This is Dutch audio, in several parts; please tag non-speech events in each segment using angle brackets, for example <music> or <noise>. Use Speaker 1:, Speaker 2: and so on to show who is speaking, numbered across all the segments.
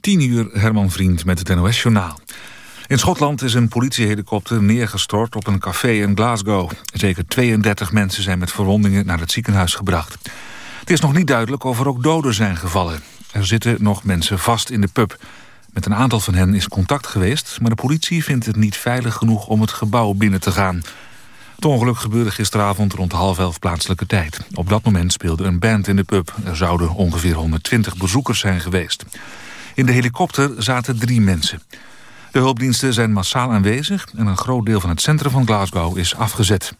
Speaker 1: 10 uur Herman Vriend met het NOS-journaal. In Schotland is een politiehelikopter neergestort op een café in Glasgow. Zeker 32 mensen zijn met verwondingen naar het ziekenhuis gebracht. Het is nog niet duidelijk of er ook doden zijn gevallen. Er zitten nog mensen vast in de pub. Met een aantal van hen is contact geweest... maar de politie vindt het niet veilig genoeg om het gebouw binnen te gaan. Het ongeluk gebeurde gisteravond rond half elf plaatselijke tijd. Op dat moment speelde een band in de pub. Er zouden ongeveer 120 bezoekers zijn geweest. In de helikopter zaten drie mensen. De hulpdiensten zijn massaal aanwezig... en een groot deel van het centrum van Glasgow is afgezet.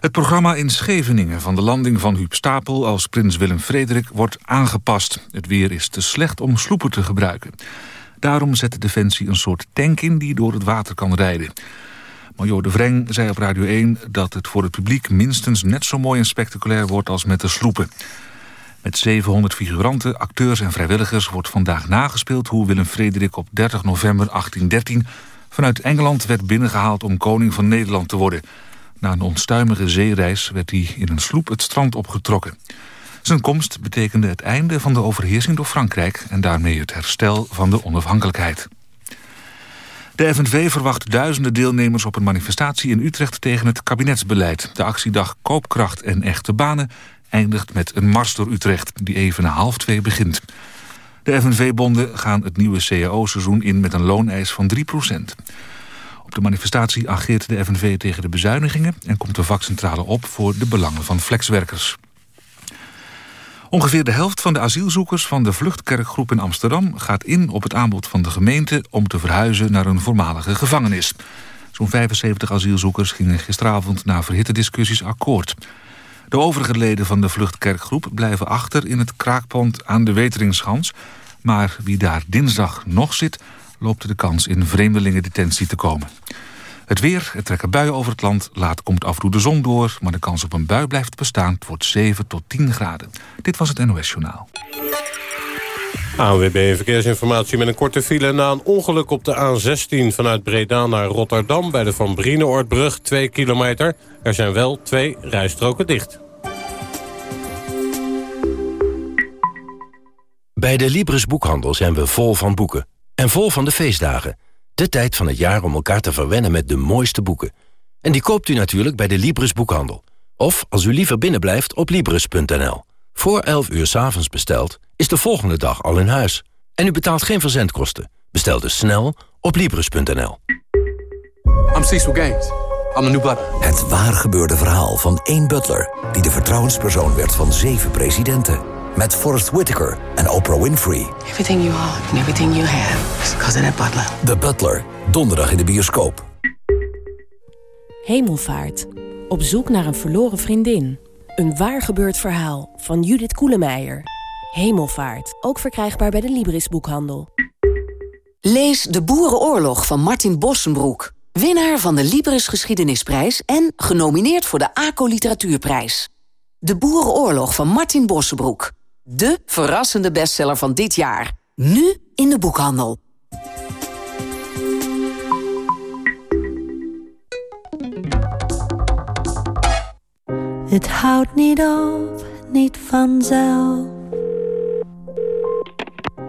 Speaker 1: Het programma in Scheveningen van de landing van Huub Stapel... als prins Willem-Frederik wordt aangepast. Het weer is te slecht om sloepen te gebruiken. Daarom zet de Defensie een soort tank in die door het water kan rijden. Major De Vreng zei op Radio 1 dat het voor het publiek minstens net zo mooi en spectaculair wordt als met de sloepen. Met 700 figuranten, acteurs en vrijwilligers wordt vandaag nagespeeld hoe Willem-Frederik op 30 november 1813 vanuit Engeland werd binnengehaald om koning van Nederland te worden. Na een onstuimige zeereis werd hij in een sloep het strand opgetrokken. Zijn komst betekende het einde van de overheersing door Frankrijk... en daarmee het herstel van de onafhankelijkheid. De FNV verwacht duizenden deelnemers op een manifestatie in Utrecht tegen het kabinetsbeleid. De actiedag Koopkracht en Echte Banen eindigt met een mars door Utrecht... die even na half twee begint. De FNV-bonden gaan het nieuwe cao-seizoen in met een looneis van 3% Op de manifestatie ageert de FNV tegen de bezuinigingen... en komt de vakcentrale op voor de belangen van flexwerkers. Ongeveer de helft van de asielzoekers van de vluchtkerkgroep in Amsterdam... gaat in op het aanbod van de gemeente om te verhuizen naar een voormalige gevangenis. Zo'n 75 asielzoekers gingen gisteravond na verhitte discussies akkoord. De overige leden van de vluchtkerkgroep blijven achter in het kraakpand aan de Weteringschans. Maar wie daar dinsdag nog zit, loopt de kans in vreemdelingendetentie te komen. Het weer, er trekken buien over het land. Laat komt af en toe de zon door, maar de kans op een bui blijft bestaan. Het wordt 7 tot 10 graden. Dit was het NOS Journaal.
Speaker 2: ANWB Verkeersinformatie met een korte file na een ongeluk op de A16 vanuit Breda naar Rotterdam... bij de Van Brineoordbrug, 2 kilometer. Er zijn wel twee rijstroken dicht.
Speaker 3: Bij de Libris Boekhandel zijn we vol van boeken. En vol van de feestdagen. De tijd van het jaar om elkaar te verwennen met de mooiste boeken. En die koopt u natuurlijk bij de Libris Boekhandel. Of, als u liever binnenblijft, op Libris.nl. Voor 11 uur s avonds besteld, is de volgende dag al in huis. En u betaalt geen verzendkosten. Bestel dus snel op Libris.nl.
Speaker 4: I'm Cecil Gaines. I'm the new butler.
Speaker 5: Het waar gebeurde verhaal van één butler... die de vertrouwenspersoon werd van zeven presidenten. Met Forrest Whitaker en Oprah Winfrey.
Speaker 6: Everything you are and everything you have is because of that butler.
Speaker 5: The Butler. Donderdag in de bioscoop.
Speaker 7: Hemelvaart. Op zoek naar een verloren vriendin. Een waar gebeurd verhaal van Judith Koelemeijer. Hemelvaart. Ook verkrijgbaar bij de Libris boekhandel.
Speaker 8: Lees De Boerenoorlog van Martin Bossenbroek. Winnaar van de Libris Geschiedenisprijs en genomineerd voor de ACO Literatuurprijs. De Boerenoorlog van Martin Bossenbroek. De verrassende bestseller van dit jaar. Nu in de boekhandel.
Speaker 9: Het houdt niet op, niet vanzelf.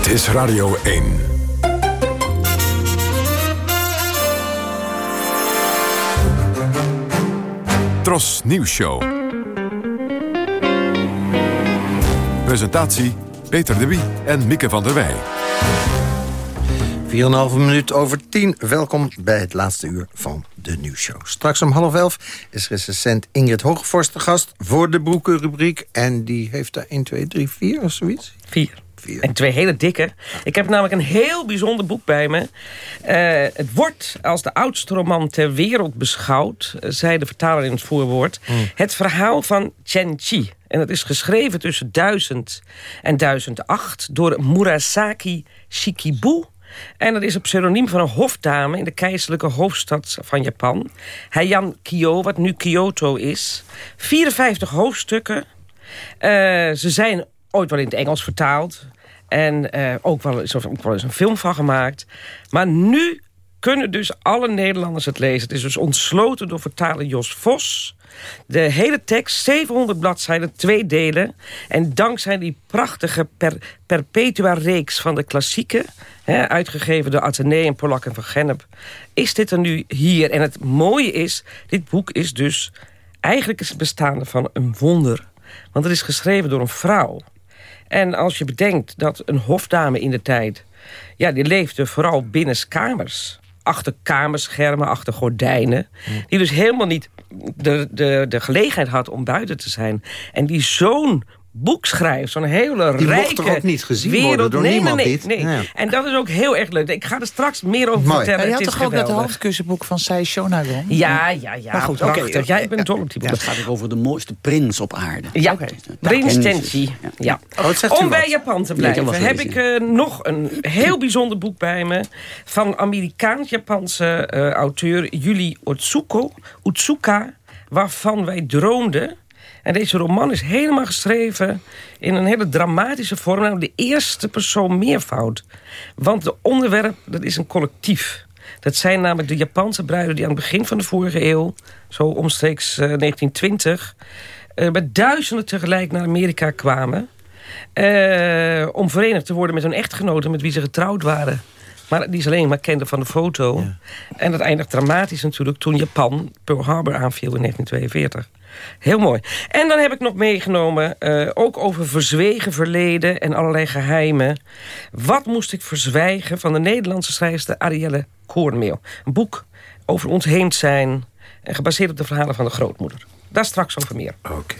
Speaker 10: Dit is Radio 1. Tros Nieuws Show. Presentatie Peter de Wie en Mieke van der Wij.
Speaker 11: 4,5 minuut over 10. Welkom bij het laatste uur van de nieuwsshow. Straks om half elf is recensent Ingrid Hoogvorst de gast... voor de broekenrubriek. En die heeft er 1, 2, 3, 4 of zoiets?
Speaker 12: 4.
Speaker 11: Vier.
Speaker 12: En twee hele dikke. Ik heb namelijk een heel bijzonder boek bij me. Eh, het wordt als de oudste roman ter wereld beschouwd... eh, zei de vertaler in het voorwoord. Het verhaal van Chen Chi. En dat is geschreven tussen 1000 en 1008... door Murasaki Shikibu... En dat is een pseudoniem van een hofdame in de keizerlijke hoofdstad van Japan. Heian Kyo, wat nu Kyoto is. 54 hoofdstukken. Eh, ze zijn ooit wel in het Engels vertaald. En eh, ook, wel, eens- ook wel eens een film van gemaakt. Maar nu kunnen dus alle Nederlanders het lezen. Het is dus ontsloten door vertaler Jos Vos. De hele tekst, 700 bladzijden, twee delen. En dankzij die prachtige per, Perpetua-reeks van de klassieken... Hè, uitgegeven door Atheneum, Polak en Van Gennep... is dit er nu hier. En het mooie is, dit boek is dus... eigenlijk is het bestaande van een wonder. Want het is geschreven door een vrouw. En als je bedenkt dat een hofdame in de tijd... ja, die leefde vooral binnen kamers. Achter kamerschermen, achter gordijnen. Die dus helemaal niet de, de, de gelegenheid had om buiten te zijn. En die zo'n boek schrijft, zo'n hele
Speaker 11: Die
Speaker 12: rijke
Speaker 11: toch ook niet gezien
Speaker 12: wereld.
Speaker 11: worden door
Speaker 12: nee,
Speaker 11: niemand
Speaker 12: nee, nee,
Speaker 11: niet?
Speaker 12: nee.
Speaker 11: Ja.
Speaker 12: En dat is ook heel erg leuk. Ik ga er straks meer over
Speaker 11: Mooi.
Speaker 12: vertellen.
Speaker 13: Ja, je
Speaker 12: Het
Speaker 13: had
Speaker 12: is
Speaker 13: toch ook dat
Speaker 12: geweldig.
Speaker 13: hoofdkussenboek van Sai Shonagon?
Speaker 12: Ja, ja, ja.
Speaker 13: Maar goed, oké.
Speaker 12: prachtig. Ja, ik ben dol op die boek.
Speaker 14: Het gaat ook over de mooiste prins op aarde.
Speaker 12: Ja, Prins
Speaker 14: Kennis.
Speaker 12: Tenchi. Ja.
Speaker 11: Oh,
Speaker 12: Om bij
Speaker 11: wat?
Speaker 12: Japan te
Speaker 14: heb
Speaker 12: blijven heb ik eh, nog een heel bijzonder boek bij me... van Amerikaans-Japanse eh, auteur Yuri Otsuko, Utsuka... waarvan wij droomden. En deze roman is helemaal geschreven in een hele dramatische vorm... namelijk de eerste persoon meervoud. Want de onderwerp, dat is een collectief... Dat zijn namelijk de Japanse bruiden die aan het begin van de vorige eeuw... zo omstreeks eh, 1920... eh, met duizenden tegelijk naar Amerika kwamen... eh, om verenigd te worden met hun echtgenoten... met wie ze getrouwd waren. Maar die ze alleen maar kenden van de foto. En dat eindigt dramatisch natuurlijk toen Japan Pearl Harbor aanviel in 1942. Heel mooi. En dan heb ik nog meegenomen, eh, ook over verzwegen verleden en allerlei geheimen. Wat moest ik verzwijgen van de Nederlandse schrijfster Arielle Koornmeel? Een boek over ontheemd zijn en gebaseerd op de verhalen van de grootmoeder. Daar straks over meer.
Speaker 11: Oké.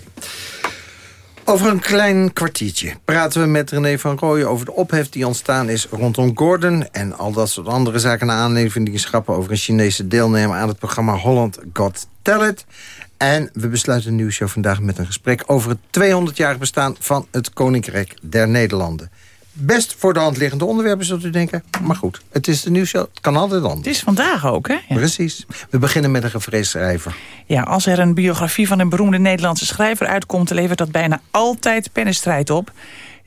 Speaker 11: Over een klein kwartiertje praten we met René van Rooyen over de ophef die ontstaan is rondom Gordon... en al dat soort andere zaken naar aanleiding van die schappen over een Chinese deelnemer aan het programma Holland Got Talent. En we besluiten een nieuwsshow vandaag met een gesprek over het 200-jarig bestaan van het Koninkrijk der Nederlanden. Best voor de hand liggende onderwerpen, zult u denken. Maar goed, het is de nieuwsshow, het kan altijd anders.
Speaker 13: Het is vandaag ook, hè? Ja.
Speaker 11: Precies. We beginnen met een gevreesd schrijver.
Speaker 13: Ja, als er een biografie van een beroemde Nederlandse schrijver uitkomt... levert dat bijna altijd pennenstrijd op.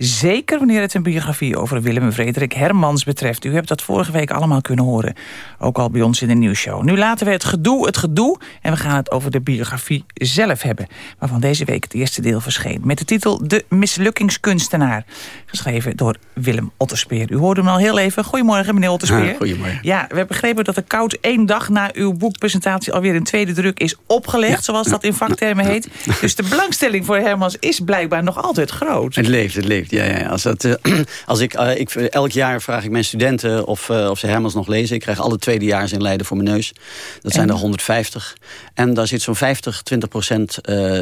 Speaker 13: Zeker wanneer het een biografie over Willem en Frederik Hermans betreft. U hebt dat vorige week allemaal kunnen horen. Ook al bij ons in de nieuwsshow. Nu laten we het gedoe het gedoe. En we gaan het over de biografie zelf hebben. Waarvan deze week het eerste deel verscheen. Met de titel De Mislukkingskunstenaar. Geschreven door Willem Otterspeer. U hoorde hem al heel even. Goedemorgen, meneer Otterspeer.
Speaker 14: Ah, goedemorgen.
Speaker 13: Ja, we hebben begrepen dat de koud één dag na uw boekpresentatie... alweer een tweede druk is opgelegd, zoals dat in vaktermen heet. Dus de belangstelling voor Hermans is blijkbaar nog altijd groot.
Speaker 14: Het leeft, het leeft. Ja, ja. Als dat, eh, <clears throat> als ik, eh, ik, elk jaar vraag ik mijn studenten of, eh, of ze Hermans nog lezen. Ik krijg alle tweedejaars in Leiden voor mijn neus. Dat zijn er 150. En daar zit zo'n 50, 20 procent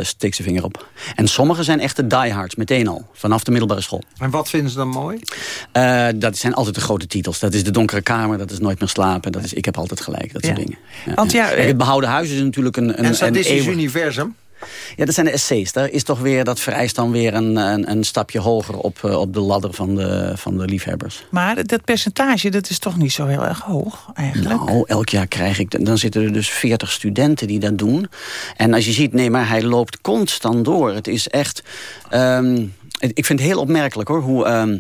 Speaker 14: steekt zijn vinger op. En sommige zijn echte diehards, meteen al. Vanaf de middelbare school.
Speaker 11: En wat vinden ze dan mooi?
Speaker 14: Dat zijn altijd de grote titels. Dat is De Donkere Kamer, dat is Nooit meer slapen. Dat is Ik heb altijd gelijk, dat soort
Speaker 13: Ja.
Speaker 14: dingen.
Speaker 13: Want ja,
Speaker 14: Kijk,
Speaker 13: eh,
Speaker 14: het Behouden Huis is natuurlijk een, een,
Speaker 11: en Statistisch
Speaker 14: een eeuwig-
Speaker 11: Universum?
Speaker 14: Ja, dat zijn de essays. Daar is toch weer, dat vereist dan weer een, een, een stapje hoger op, eh, op de ladder van de, van de liefhebbers.
Speaker 13: Maar dat percentage, dat is toch niet zo heel erg hoog eigenlijk?
Speaker 14: Nou, elk jaar krijg ik... Dan zitten er dus 40 studenten die dat doen. En als je ziet, nee, maar hij loopt constant door. Het is echt... ehm, ik vind het heel opmerkelijk, hoor, hoe... ehm,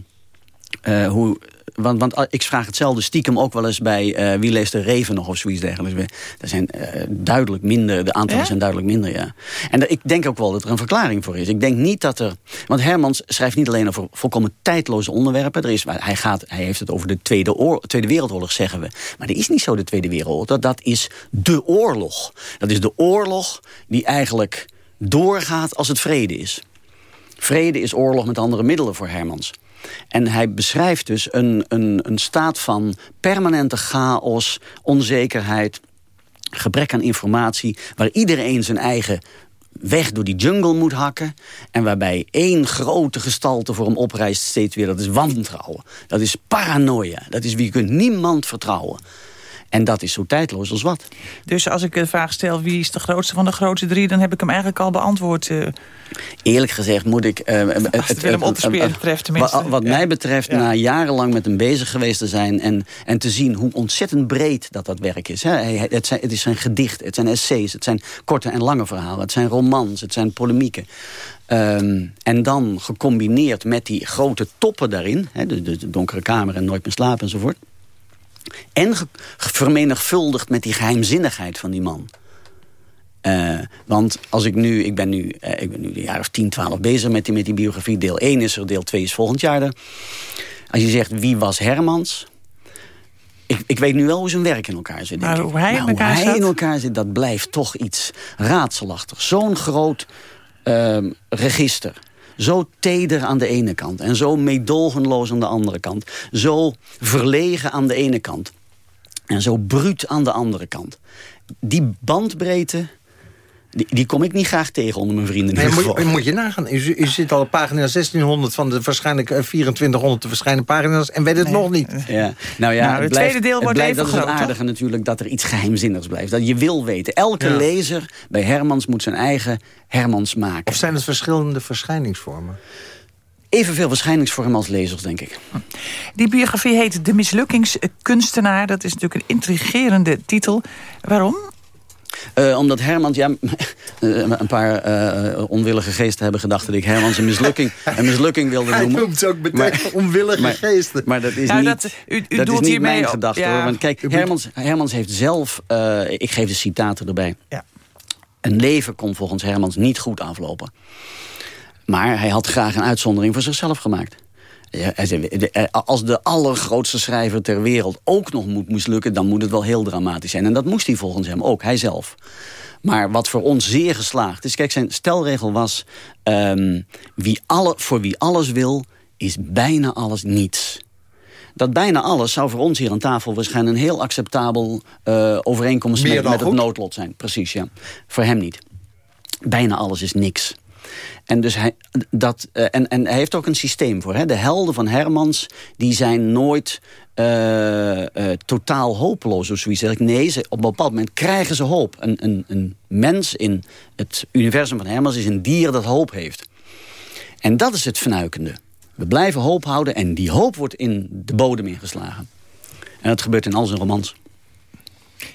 Speaker 14: eh, hoe want, want ah, ik vraag hetzelfde stiekem ook wel eens bij eh, wie leest de Reven nog of zoiets dergelijks. Er zijn eh, duidelijk minder, de aantallen
Speaker 13: Ja?
Speaker 14: zijn duidelijk minder, ja. En ik denk ook wel dat er een verklaring voor is. Ik denk niet dat er... Want Hermans schrijft niet alleen over volkomen tijdloze onderwerpen. Er is, hij, gaat, hij heeft het over de Tweede, oor, Tweede Wereldoorlog, zeggen we. Maar dat is niet zo de Tweede Wereldoorlog. Dat, dat is de oorlog. Dat is de oorlog die eigenlijk doorgaat als het vrede is. Vrede is oorlog met andere middelen voor Hermans. En hij beschrijft dus een, een, een staat van permanente chaos, onzekerheid, gebrek aan informatie, waar iedereen zijn eigen weg door die jungle moet hakken... en waarbij één grote gestalte voor hem oprijst steeds weer... dat is wantrouwen, dat is paranoia, dat is wie je kunt niemand vertrouwen. En dat is zo tijdloos als wat.
Speaker 13: Dus als ik de vraag stel wie is de grootste van de grootste drie... dan heb ik hem eigenlijk al beantwoord. Uh...
Speaker 14: Eerlijk gezegd moet ik...
Speaker 13: Uh, het, het Willem betreft tenminste.
Speaker 14: Wat, wat mij betreft, na jarenlang met hem bezig geweest te zijn... En, en te zien hoe ontzettend breed dat dat werk is. Hè. Het, zijn, het is zijn gedicht, het zijn essays, het zijn korte en lange verhalen... het zijn romans, het zijn polemieken. Um, en dan gecombineerd met die grote toppen daarin... Hè, de, de, de donkere kamer en nooit meer slapen enzovoort... En vermenigvuldigd met die geheimzinnigheid van die man. Uh, want als ik nu, ik ben nu, uh, ik ben nu een jaar of 10, 12 bezig met die, met die biografie. Deel 1 is er, deel 2 is volgend jaar er. Als je zegt, wie was Hermans? Ik, ik weet nu wel hoe zijn werk in elkaar zit.
Speaker 13: Maar hoe hij, in, elkaar
Speaker 14: hoe hij in elkaar zit, dat blijft toch iets raadselachtig. Zo'n groot uh, register. Zo teder aan de ene kant en zo meedogenloos aan de andere kant. Zo verlegen aan de ene kant en zo bruut aan de andere kant. Die bandbreedte, die, die, kom ik niet graag tegen onder mijn vrienden.
Speaker 11: Nee, moet, je, moet je nagaan. U, u, zit al op pagina 1600 van de waarschijnlijk 2400 eh, te verschijnen pagina's... en weet het nog niet.
Speaker 14: Ja. Nou ja, nou, het, tweede deel wordt blijft, even Dat is het aardige natuurlijk, dat er iets geheimzinnigs blijft. Dat je wil weten. Elke lezer bij Hermans moet zijn eigen Hermans maken.
Speaker 11: Of zijn het verschillende verschijningsvormen?
Speaker 14: Evenveel verschijningsvormen als lezers, denk ik.
Speaker 13: Die biografie heet De Mislukkingskunstenaar. Dat is natuurlijk een intrigerende titel. Waarom?
Speaker 14: Uh, omdat Hermans, ja, <laughs> een paar uh, onwillige geesten hebben gedacht... dat ik Hermans een mislukking, <laughs> een mislukking wilde noemen.
Speaker 11: Hij noemt ook meteen maar, <laughs> onwillige
Speaker 14: maar,
Speaker 11: geesten.
Speaker 14: Maar dat is nou, niet, dat, u, u dat is niet mijn gedachte. Ja. Hoor. Want kijk, Hermans, Hermans heeft zelf... Uh, ik geef de citaten erbij.
Speaker 13: Ja.
Speaker 14: Een leven kon volgens Hermans niet goed aflopen. Maar hij had graag een uitzondering voor zichzelf gemaakt. Als de allergrootste schrijver ter wereld ook nog moet mislukken... dan moet het wel heel dramatisch zijn. En dat moest hij volgens hem ook, hij zelf. Maar wat voor ons zeer geslaagd is... Kijk, zijn stelregel was... Um, wie alle, voor wie alles wil, is bijna alles niets. Dat bijna alles zou voor ons hier aan tafel... waarschijnlijk een heel acceptabel uh, overeenkomst met, met het noodlot zijn. Precies, ja. Voor hem niet. Bijna alles is niks. En, dus hij, dat, uh, en, en hij heeft ook een systeem voor. Hè? De helden van Hermans die zijn nooit uh, uh, totaal hopeloos of zoiets. Nee, ze, op een bepaald moment krijgen ze hoop. Een, een, een mens in het universum van Hermans is een dier dat hoop heeft. En dat is het vernuikende. We blijven hoop houden en die hoop wordt in de bodem ingeslagen. En dat gebeurt in al zijn romans.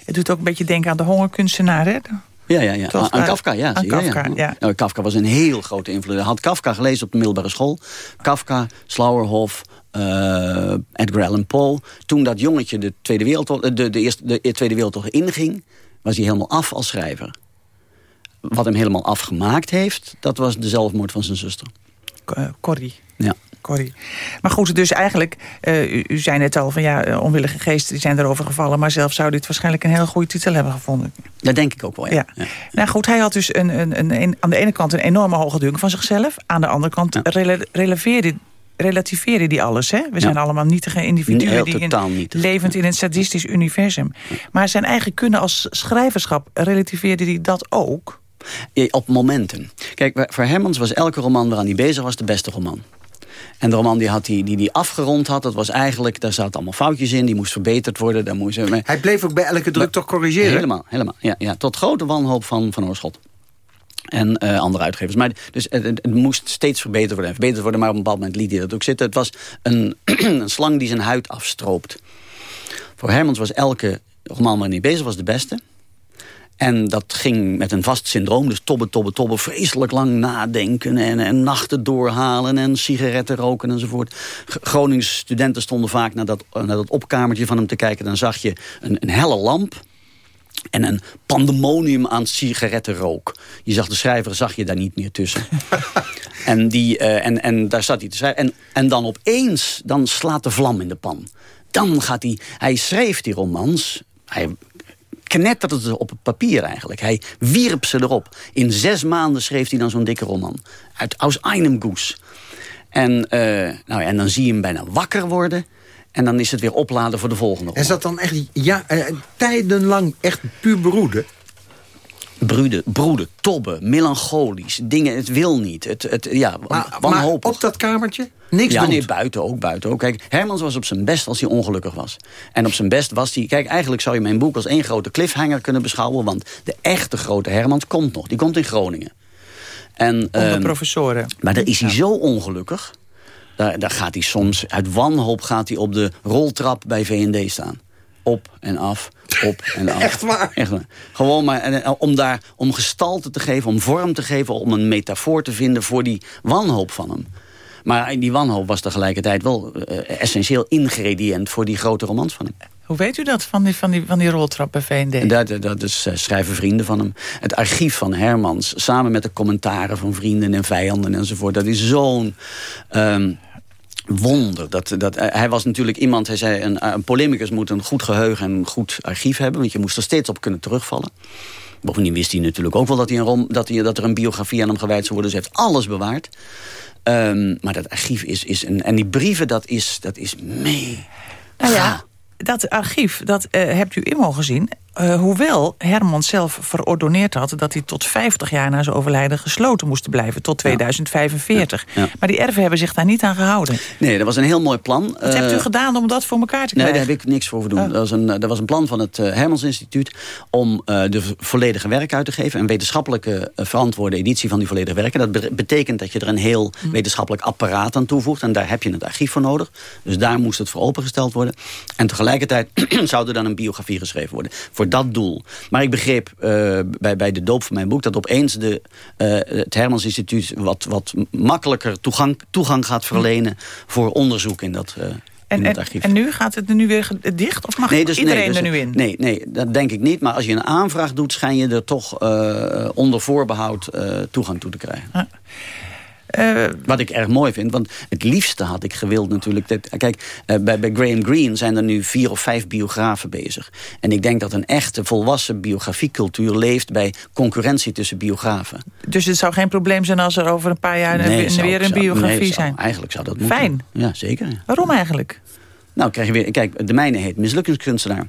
Speaker 13: Het doet ook een beetje denken aan de hongerkunstenaar, hè?
Speaker 14: Ja, ja, ja. aan, Kafka, ja.
Speaker 13: Aan Kafka, ja.
Speaker 14: Nou, Kafka was een heel grote invloed. Had Kafka gelezen op de middelbare school. Kafka, Slauerhoff, uh, Edgar Allan Poe. Toen dat jongetje de Tweede Wereldoorlog, de, de, eerste, de Tweede Wereldoorlog inging... was hij helemaal af als schrijver. Wat hem helemaal afgemaakt heeft... dat was de zelfmoord van zijn zuster.
Speaker 13: Corrie.
Speaker 14: Ja.
Speaker 13: Corrie. Maar goed, dus eigenlijk, uh, u, u, zei net al van ja, eh, onwillige geesten die zijn erover gevallen, maar zelf zou dit waarschijnlijk een hele goede titel hebben gevonden.
Speaker 14: Dat denk ik ook wel, ja. ja.
Speaker 13: Nou goed, hij had dus een, een, een, aan de ene kant een enorme hoge dunk van zichzelf, aan de andere kant ja. releveerde relativeren die alles. Hè? We zijn allemaal nietige individuen die in, levend in een sadistisch universum. Maar zijn eigen kunnen als schrijverschap relativeerde die dat ook?
Speaker 14: Op momenten. Kijk, voor Hermans was elke roman waaraan hij bezig was de beste roman. En de roman die, had die, die die afgerond had, dat was eigenlijk... daar zaten allemaal foutjes in, die moest verbeterd worden. Daar moest,
Speaker 11: Hij bleef ook bij elke druk toch corrigeren?
Speaker 14: Helemaal, helemaal. Ja, ja, tot grote wanhoop van, van Oorschot. En uh, andere uitgevers. Maar dus het, het, moest steeds verbeterd worden en verbeterd worden. Maar op een bepaald moment liet hij dat ook zitten. Het was een, <clears throat> een slang die zijn huid afstroopt. Voor Hermans was elke roman waarin hij bezig was de beste. En dat ging met een vast syndroom. Dus tobben, tobben, tobben. Vreselijk lang nadenken. En, en nachten doorhalen. En sigaretten roken enzovoort. Groningse studenten stonden vaak naar dat, naar dat opkamertje van hem te kijken. Dan zag je een, een helle lamp. En een pandemonium aan sigarettenrook. Je zag de schrijver, zag je daar niet meer tussen. <laughs> en, die, uh, en, en daar zat hij te schrijven. En, en dan opeens, dan slaat de vlam in de pan. Dan gaat hij, hij schreef die romans. Hij knetterde het op het papier eigenlijk. Hij wierp ze erop. In zes maanden schreef hij dan zo'n dikke roman. Uit Aus einem Goes. En, uh, nou ja, en dan zie je hem bijna wakker worden. En dan is het weer opladen voor de volgende roman.
Speaker 11: Is dat dan echt ja, uh, tijdenlang echt puur beroede?
Speaker 14: Broeden, broeden, tobben, melancholisch. Dingen, het wil niet. Het, het, ja,
Speaker 11: Maar,
Speaker 14: wanhopig.
Speaker 11: maar op dat kamertje? Niks
Speaker 14: ja, nee, buiten ook, buiten ook. Kijk, Hermans was op zijn best als hij ongelukkig was. En op zijn best was hij... Kijk, eigenlijk zou je mijn boek als één grote cliffhanger kunnen beschouwen... want de echte grote Hermans komt nog. Die komt in Groningen. En,
Speaker 13: Onder
Speaker 14: ehm,
Speaker 13: professoren.
Speaker 14: maar daar is hij zo ongelukkig. Daar, daar gaat hij soms, uit wanhoop gaat hij op de roltrap bij VND staan. Op en af, op en af. <laughs>
Speaker 11: Echt waar?
Speaker 14: Echt waar. Gewoon maar en, en om daar om gestalte te geven, om vorm te geven, om een metafoor te vinden voor die wanhoop van hem. Maar die wanhoop was tegelijkertijd wel eh, essentieel ingrediënt voor die grote romans van hem.
Speaker 13: Hoe weet u dat van die, van die, van die roltrap bij VND?
Speaker 14: En dat, dat is, eh, schrijven vrienden van hem. Het archief van Hermans, samen met de commentaren van vrienden en vijanden enzovoort. Dat is zo'n ehm, wonder. Dat, dat, eh, hij was natuurlijk iemand, hij zei, een, een polemicus moet een goed geheugen en een goed archief hebben. Want je moest er steeds op kunnen terugvallen. Bovendien wist hij natuurlijk ook wel dat, hij een rom, dat, hij, dat er een biografie aan hem gewijd zou worden. Dus hij heeft alles bewaard. Ehm, maar dat archief is... is een, en die brieven, dat is, dat is mee.
Speaker 13: Nou ja, dat archief, dat eh, hebt u in mogen zien. Eh, hoewel Herman zelf verordoneerd had... dat hij tot 50 jaar na zijn overlijden gesloten moest blijven. Tot 2045.
Speaker 14: Ja.
Speaker 13: Maar die erven hebben zich daar niet aan gehouden.
Speaker 14: Nee, dat was een heel mooi plan.
Speaker 13: Wat hebt u
Speaker 14: Eh,
Speaker 13: gedaan om dat voor elkaar te
Speaker 14: Nee,
Speaker 13: krijgen?
Speaker 14: daar heb ik niks voor doen. Dat, was een, dat was een plan van het eh, Hermans Instituut... om eh, de volledige werk uit te geven. Een wetenschappelijke eh, verantwoorde editie van die volledige werken. Dat be- betekent dat je er een heel wetenschappelijk apparaat aan toevoegt. En daar heb je het archief voor nodig. Dus daar moest het voor opengesteld worden. En tegelijkertijd <clears throat> zou er dan een biografie geschreven worden. Voor dat doel. Maar ik begreep eh, bij, bij de doop van mijn boek... dat opeens de, eh, het Hermans Instituut... wat, wat makkelijker toegang, toegang gaat verlenen... voor onderzoek in dat, in
Speaker 13: En,
Speaker 14: dat
Speaker 13: en,
Speaker 14: archief.
Speaker 13: en nu gaat het er nu weer dicht? Of mag iedereen
Speaker 14: dus-
Speaker 13: er nu in?
Speaker 14: Nee, nee, dat denk ik niet. Maar als je een aanvraag doet, schijn je er toch onder voorbehoud eh, toegang toe te krijgen.
Speaker 13: Eh,
Speaker 14: Wat ik erg mooi vind, want het liefste had ik gewild natuurlijk... Dat, kijk, eh, bij, bij Graham Greene zijn er nu vier of vijf biografen bezig. En ik denk dat een echte volwassen biografiecultuur leeft... bij concurrentie tussen biografen.
Speaker 13: Dus het zou geen probleem zijn als er over een paar jaar
Speaker 14: Nee,
Speaker 13: weer,
Speaker 14: zou-
Speaker 13: weer een
Speaker 14: zou-
Speaker 13: biografie
Speaker 14: nee, zou-
Speaker 13: zijn?
Speaker 14: Eigenlijk zou dat moeten.
Speaker 13: Fijn.
Speaker 14: Ja, zeker.
Speaker 13: Waarom eigenlijk?
Speaker 14: Nou, krijg je weer, kijk, de mijne heet mislukkingskunstenaar.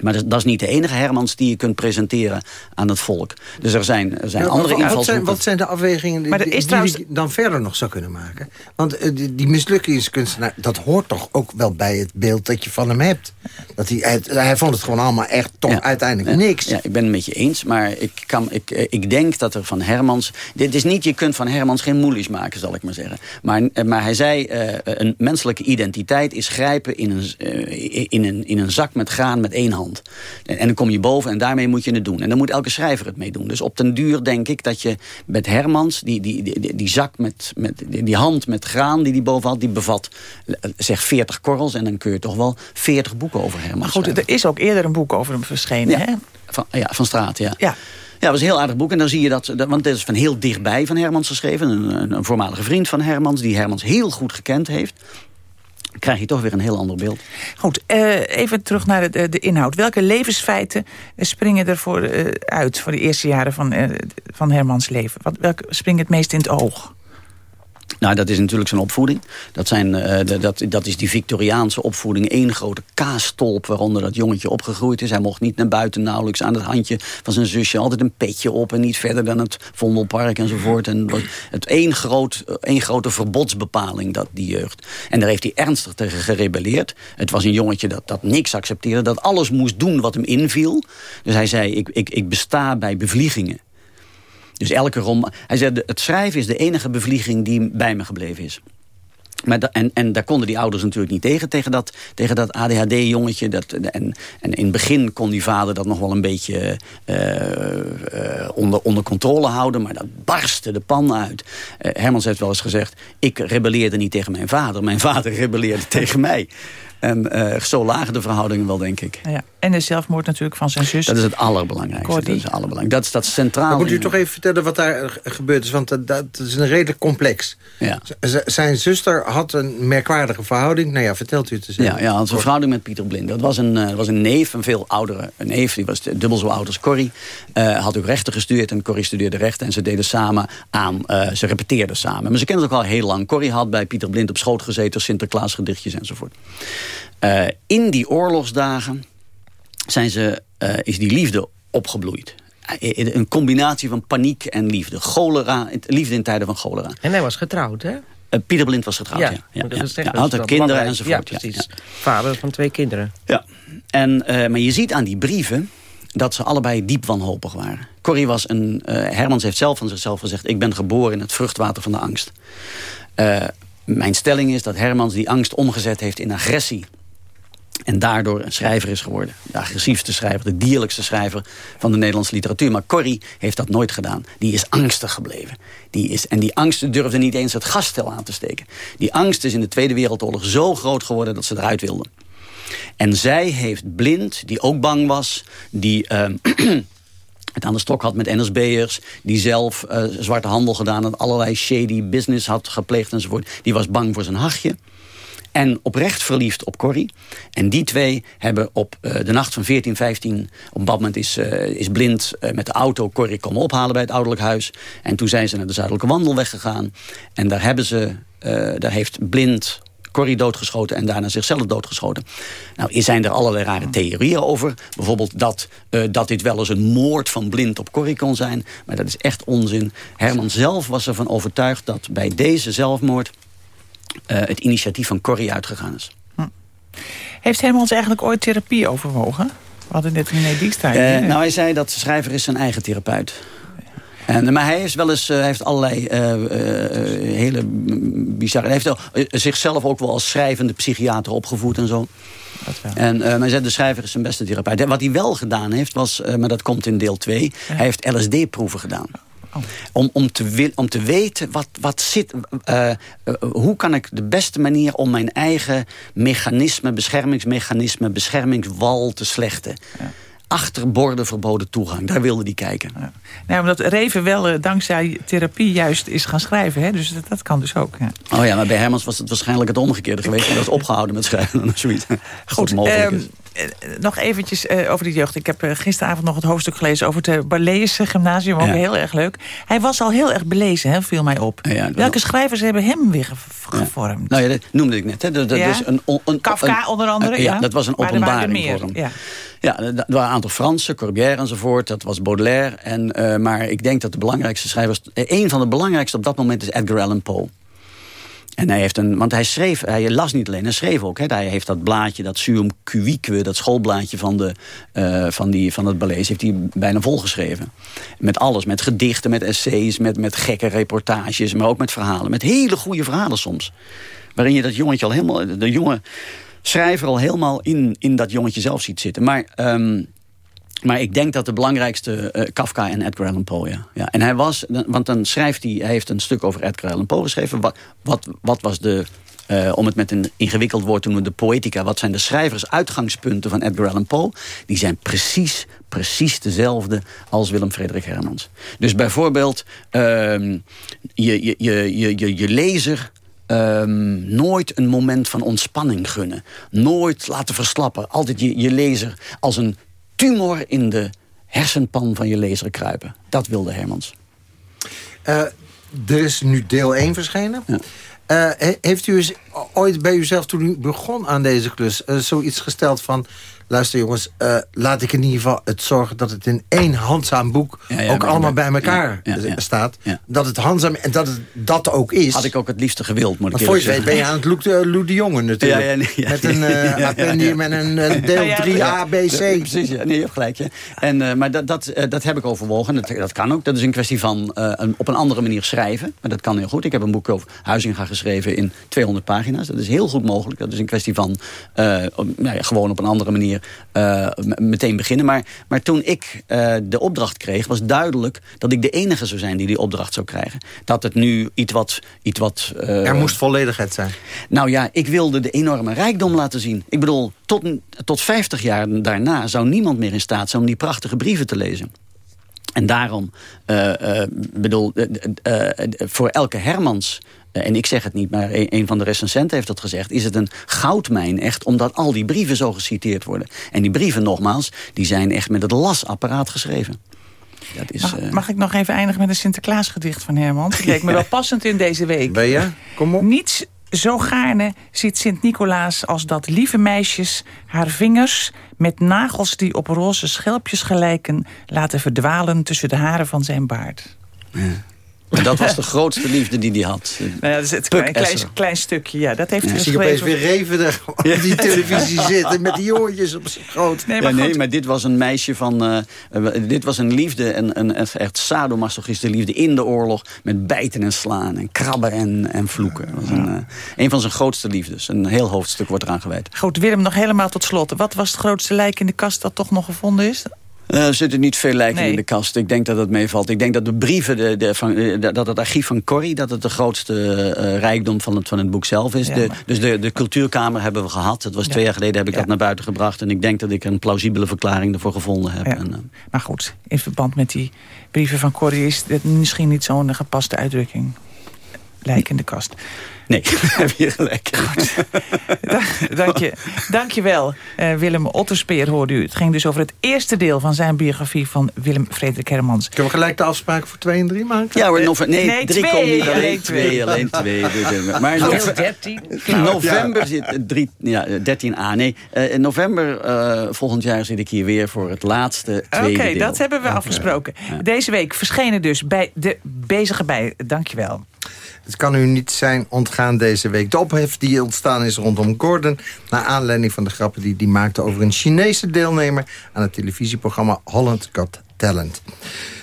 Speaker 14: Maar dat, dat is niet de enige Hermans die je kunt presenteren aan het volk. Dus er zijn, er zijn andere
Speaker 11: wat, wat, zijn,
Speaker 14: invalshoeken.
Speaker 11: wat zijn de afwegingen die,
Speaker 13: Maar
Speaker 11: die,
Speaker 13: is
Speaker 11: die
Speaker 13: trouwens-
Speaker 11: je dan verder nog zou kunnen maken? Want eh, die, die mislukkingskunstenaar, dat hoort toch ook wel bij het beeld dat je van hem hebt. Dat hij, hij, hij vond het gewoon allemaal echt toch
Speaker 14: Ja.
Speaker 11: uiteindelijk
Speaker 14: Ja,
Speaker 11: niks.
Speaker 14: Ja, ik ben het met je eens, maar ik, kan, ik, eh, ik denk dat er van Hermans... Dit is niet, je kunt van Hermans geen moelies maken, zal ik maar zeggen. Maar, eh, maar hij zei, eh, een menselijke identiteit is grijpen in een, in, een, in een zak met graan met één hand. En, en dan kom je boven en daarmee moet je het doen. En dan moet elke schrijver het mee doen. Dus op den duur denk ik dat je met Hermans... die, die, die, die- zak met, met die, hand met graan die die boven had... die bevat eh, zeg 40 korrels en dan kun je toch wel 40 boeken over Hermans
Speaker 13: Maar goed,
Speaker 14: schrijven.
Speaker 13: er is ook eerder een boek over hem verschenen.
Speaker 14: Ja.
Speaker 13: Hè?
Speaker 14: Van, ja, van straat, ja.
Speaker 13: Ja.
Speaker 14: Ja, het was een heel aardig boek. En dan zie je dat, dat- want dit is van heel dichtbij van Hermans geschreven. Een, een, een voormalige vriend van Hermans, die Hermans heel goed gekend heeft. Krijg je toch weer een heel ander beeld.
Speaker 13: Goed, eh, even terug naar de, de inhoud. Welke levensfeiten eh, springen er voor, eh, uit voor de eerste jaren van, van Hermans leven? Wat, welke springen het meest in het oog?
Speaker 14: Nou, dat is natuurlijk zijn opvoeding. Dat, zijn, eh, dat, dat is die Victoriaanse opvoeding. één grote kaastolp waaronder dat jongetje opgegroeid is. Hij mocht niet naar buiten nauwelijks aan het handje van zijn zusje. Altijd een petje op en niet verder dan het Vondelpark enzovoort. En het één, groot, één grote verbodsbepaling, dat, die jeugd. En daar heeft hij ernstig tegen gerebelleerd. Het was een jongetje dat, dat niks accepteerde. Dat alles moest doen wat hem inviel. Dus hij zei, ik, ik, ik besta bij bevliegingen. Dus elke roman... Hij zei, het schrijven is de enige bevlieging die bij me gebleven is. Maar en, en daar konden die ouders natuurlijk niet tegen, tegen dat, tegen dat ADHD-jongetje. En, en in het begin kon die vader dat nog wel een beetje eh, eh, onder, onder controle houden. Maar dat barstte de pan uit. Eh, Hermans heeft wel eens gezegd, ik rebelleerde niet tegen mijn vader. Mijn vader rebelleerde <laughs> tegen mij. En eh, zo lagen de verhoudingen wel, denk ik.
Speaker 13: Ja. En de zelfmoord natuurlijk van zijn zus.
Speaker 14: Dat is het allerbelangrijkste.
Speaker 13: Cordy.
Speaker 14: Dat is het allerbelangrijkste. Dat staat centraal.
Speaker 11: Maar moet u toch even vertellen wat daar eh, gebeurd is? Want dat, dat is een redelijk complex.
Speaker 14: Ja.
Speaker 11: Z- zijn zuster had een merkwaardige verhouding. Nou ja, vertelt u het eens.
Speaker 14: Ja, ja had een verhouding met Pieter Blind. Dat was een, eh, was een neef, een veel oudere neef. Die was dubbel zo oud als Corrie. Eh, had ook rechten gestudeerd en Corrie studeerde rechten. En ze deden samen aan, eh, ze repeteerden samen. Maar ze kenden elkaar al heel lang. Corrie had bij Pieter Blind op schoot gezeten. Sinterklaas gedichtjes enzovoort. Eh, in die oorlogsdagen zijn ze, eh, is die liefde opgebloeid. eh, een combinatie van paniek en liefde. Cholera, liefde in tijden van cholera.
Speaker 12: En hij was getrouwd, hè?
Speaker 14: Pieter Blind was getrouwd, ja. ja, ja,
Speaker 12: dat
Speaker 14: ja. Hij had er kinderen enzovoort.
Speaker 12: Ja, precies. Vader van twee kinderen.
Speaker 14: Ja, en, maar je ziet aan die brieven dat ze allebei diep wanhopig waren. Corrie was een... Uh, Hermans heeft zelf van zichzelf gezegd... ik ben geboren in het vruchtwater van de angst. Mijn stelling is dat Hermans die angst omgezet heeft in agressie. En daardoor een schrijver is geworden. De agressiefste schrijver, de dierlijkste schrijver van de Nederlandse literatuur. Maar Corrie heeft dat nooit gedaan. Die is angstig gebleven. Die is, en die angst durfde niet eens het gasstel aan te steken. Die angst is in de Tweede Wereldoorlog zo groot geworden dat ze eruit wilden. En zij heeft blind, die ook bang was, die... Uh, <clears throat> het aan de stok had met NSB'ers... die zelf uh, zwarte handel gedaan had... allerlei shady business had gepleegd enzovoort. Die was bang voor zijn hachje en oprecht verliefd op Corrie. En die twee hebben op uh, de nacht van 14, 15... op dat moment is, uh, is Blind met de auto Corrie komen ophalen bij het ouderlijk huis. En toen zijn ze naar de Zuidelijke Wandelweg gegaan. En daar, hebben ze, daar heeft Blind Corrie doodgeschoten en daarna zichzelf doodgeschoten. Nou, zijn er allerlei rare theorieën over. Bijvoorbeeld dat, uh, dat dit wel eens een moord van blind op Corrie kon zijn. Maar dat is echt onzin. Herman zelf was ervan overtuigd dat bij deze zelfmoord... Uh, het initiatief van Corrie uitgegaan is. Hm.
Speaker 13: Heeft Hermans eigenlijk ooit therapie overwogen? We hadden net Dijkstijk.
Speaker 14: Uh, nou, hij zei dat de schrijver is zijn eigen therapeut. En, maar hij heeft wel eens uh, heeft allerlei hele bizarre... Hij heeft zichzelf ook wel als schrijvende psychiater opgevoed en zo. En uh, maar de schrijver is zijn beste therapeut. Wat hij wel gedaan heeft, was, uh, maar dat komt in deel 2... Ja. hij heeft LSD-proeven gedaan. Oh. Om, om, te om te weten wat, wat zit. Uh, hoe kan ik de beste manier om mijn eigen mechanisme, beschermingsmechanisme, beschermingswal te slechten. Ja achter borden verboden toegang. Daar wilde hij kijken. Ja.
Speaker 13: Nou, omdat Reven wel uh, dankzij therapie juist is gaan schrijven. Hè? Dus dat, dat kan dus ook.
Speaker 14: Oh ja, maar bij Hermans was het waarschijnlijk het omgekeerde geweest. Hij was opgehouden met schrijven of <laughs> zoiets.
Speaker 13: Goed, um, nog eventjes uh, over die jeugd. Ik heb uh, gisteravond nog het hoofdstuk gelezen over het Barleese gymnasium. Ook ja. heel erg leuk. Hij was al heel erg belezen, hè, viel mij op. Ja, Welke schrijvers hebben hem weer gevormd?
Speaker 14: Nou ja, dat noemde ik net. Hè. Dat, dat is een, een,
Speaker 13: Kafka
Speaker 14: een,
Speaker 13: onder andere. ja,
Speaker 14: dat was een openbaring voor hem. Ja. Ja, er waren een aantal Fransen, Corbière enzovoort. Dat was Baudelaire. En, maar ik denk dat de belangrijkste schrijvers... een van de belangrijkste op dat moment is Edgar Allan Poe. En hij heeft een, want hij schreef, hij las niet alleen, hij schreef ook. Hè, hij heeft dat blaadje, dat Suum Cuique, dat schoolblaadje van, de, uh, van, die, van het ballet, heeft hij bijna volgeschreven. Met alles, met gedichten, met essays, met, met gekke reportages, maar ook met verhalen. Met hele goede verhalen soms. Waarin je dat jongetje al helemaal, de jonge schrijver al helemaal in, in dat jongetje zelf ziet zitten. Maar... Um, maar ik denk dat de belangrijkste uh, Kafka en Edgar Allan Poe, ja. ja. En hij was, want dan schrijft hij, hij heeft een stuk over Edgar Allan Poe geschreven. Wat, wat, wat was de, uh, om het met een ingewikkeld woord te noemen, de poëtica. Wat zijn de schrijvers uitgangspunten van Edgar Allan Poe? Die zijn precies, precies dezelfde als Willem Frederik Hermans. Dus bijvoorbeeld, uh, je, je, je, je, je lezer Um, nooit een moment van ontspanning gunnen. Nooit laten verslappen. Altijd je, je lezer als een tumor in de hersenpan van je lezer kruipen. Dat wilde Hermans.
Speaker 11: Uh, er is nu deel 1 verschenen. Ja. Uh, heeft u eens ooit bij uzelf, toen u begon aan deze klus... Uh, zoiets gesteld van luister jongens, uh, laat ik in ieder geval het zorgen... dat het in één handzaam boek ja, ja, ook allemaal bij elkaar staat. Dat het handzaam en dat het dat ook is.
Speaker 14: Had ik ook het liefste gewild, moet ik
Speaker 11: voor je weet ben je aan het Loek de, Lou de Jonge natuurlijk. met een uh, appendium en een deel 3 A, B, C.
Speaker 14: Precies, ja. nee, je hebt gelijk. Ja. En, uh, maar dat, dat, dat heb ik overwogen. Dat, dat kan ook. Dat is een kwestie van een, op een andere manier schrijven. Maar dat kan heel goed. Ik heb een boek over Huizinga geschreven in 200 pagina's. Dat is heel goed mogelijk. Dat is een kwestie van nou gewoon op een andere manier uh, meteen beginnen. Maar, maar toen ik uh, de opdracht kreeg, was duidelijk dat ik de enige zou zijn die die opdracht zou krijgen. Dat het nu iets wat... Iets wat
Speaker 11: uh, er moest volledigheid zijn.
Speaker 14: Nou ja, ik wilde de enorme rijkdom laten zien. Ik bedoel, tot, tot 50 jaar daarna zou niemand meer in staat zijn om die prachtige brieven te lezen. En daarom, uh, uh, bedoel, uh, voor elke Hermans eh, en ik zeg het niet, maar een van de recensenten heeft dat gezegd... is het een goudmijn echt, omdat al die brieven zo geciteerd worden. En die brieven, nogmaals, die zijn echt met het lasapparaat geschreven.
Speaker 13: Dat is, mag, uh... mag, ik nog even eindigen met een Sinterklaasgedicht van Herman? Het leek me wel <laughs> passend in deze week.
Speaker 11: Ben je? Kom op.
Speaker 13: Niets Zo gaarne ziet Sint-Nicolaas als dat lieve meisjes haar vingers... met nagels die op roze schelpjes gelijken... laten verdwalen tussen de haren van zijn baard.
Speaker 14: Ja. En dat was de grootste liefde die hij had.
Speaker 13: Nou ja, dat is het klein, klein, klein, stukje, ja. Dat heeft
Speaker 11: ja.
Speaker 13: hij
Speaker 11: Zie je opeens weer reven op die televisie zitten... met die jongetjes op zijn groot.
Speaker 14: Nee, maar, ja, nee, maar dit was een meisje van... Uh, dit was een liefde, een, een echt sadomasochistische liefde in de oorlog... met bijten en slaan en krabben en, en vloeken. Dat was een, uh, een van zijn grootste liefdes. Een heel hoofdstuk wordt eraan gewijd.
Speaker 13: Goed, Willem, nog helemaal tot slot. Wat was het grootste lijk in de kast dat toch nog gevonden is?
Speaker 14: Er zitten niet veel lijken nee. in de kast. Ik denk dat het meevalt. Ik denk dat de brieven, de, de, van, de, dat het archief van Corrie... dat het de grootste uh, rijkdom van het, van het boek zelf is. Ja, dus de, de cultuurkamer hebben we gehad. Dat was ja. twee jaar geleden heb ik ja. dat naar buiten gebracht. En ik denk dat ik een plausibele verklaring ervoor gevonden heb. En, uh,
Speaker 13: maar goed, in verband met die brieven van Corrie... is dit misschien niet zo'n gepaste uitdrukking. Lijk in de kast.
Speaker 14: Nee, <laughs> heb je gelijk.
Speaker 13: dank, je, dank je wel, uh, Willem Otterspeer hoorde u. Het ging dus over het eerste deel van zijn biografie van Willem Frederik Hermans.
Speaker 11: Kunnen we gelijk de afspraken voor 2 en 3 maken?
Speaker 14: Ja, hoor, nee,
Speaker 13: nee,
Speaker 14: drie
Speaker 13: twee,
Speaker 14: komt niet.
Speaker 13: Alleen
Speaker 14: twee, alleen twee. <laughs> Maar
Speaker 12: november, 13.
Speaker 14: november zit drie, ja, 13a. Nee, uh, in november uh, volgend jaar zit ik hier weer voor het laatste tweede
Speaker 13: Oké,
Speaker 14: okay,
Speaker 13: dat hebben we okay. afgesproken. Ja. Deze week verschenen dus bij de bezige bij. Dank je wel.
Speaker 11: Het kan u niet zijn ontgaan deze week. De ophef die ontstaan is rondom Gordon... naar aanleiding van de grappen die hij maakte over een Chinese deelnemer... aan het televisieprogramma Holland Got Talent.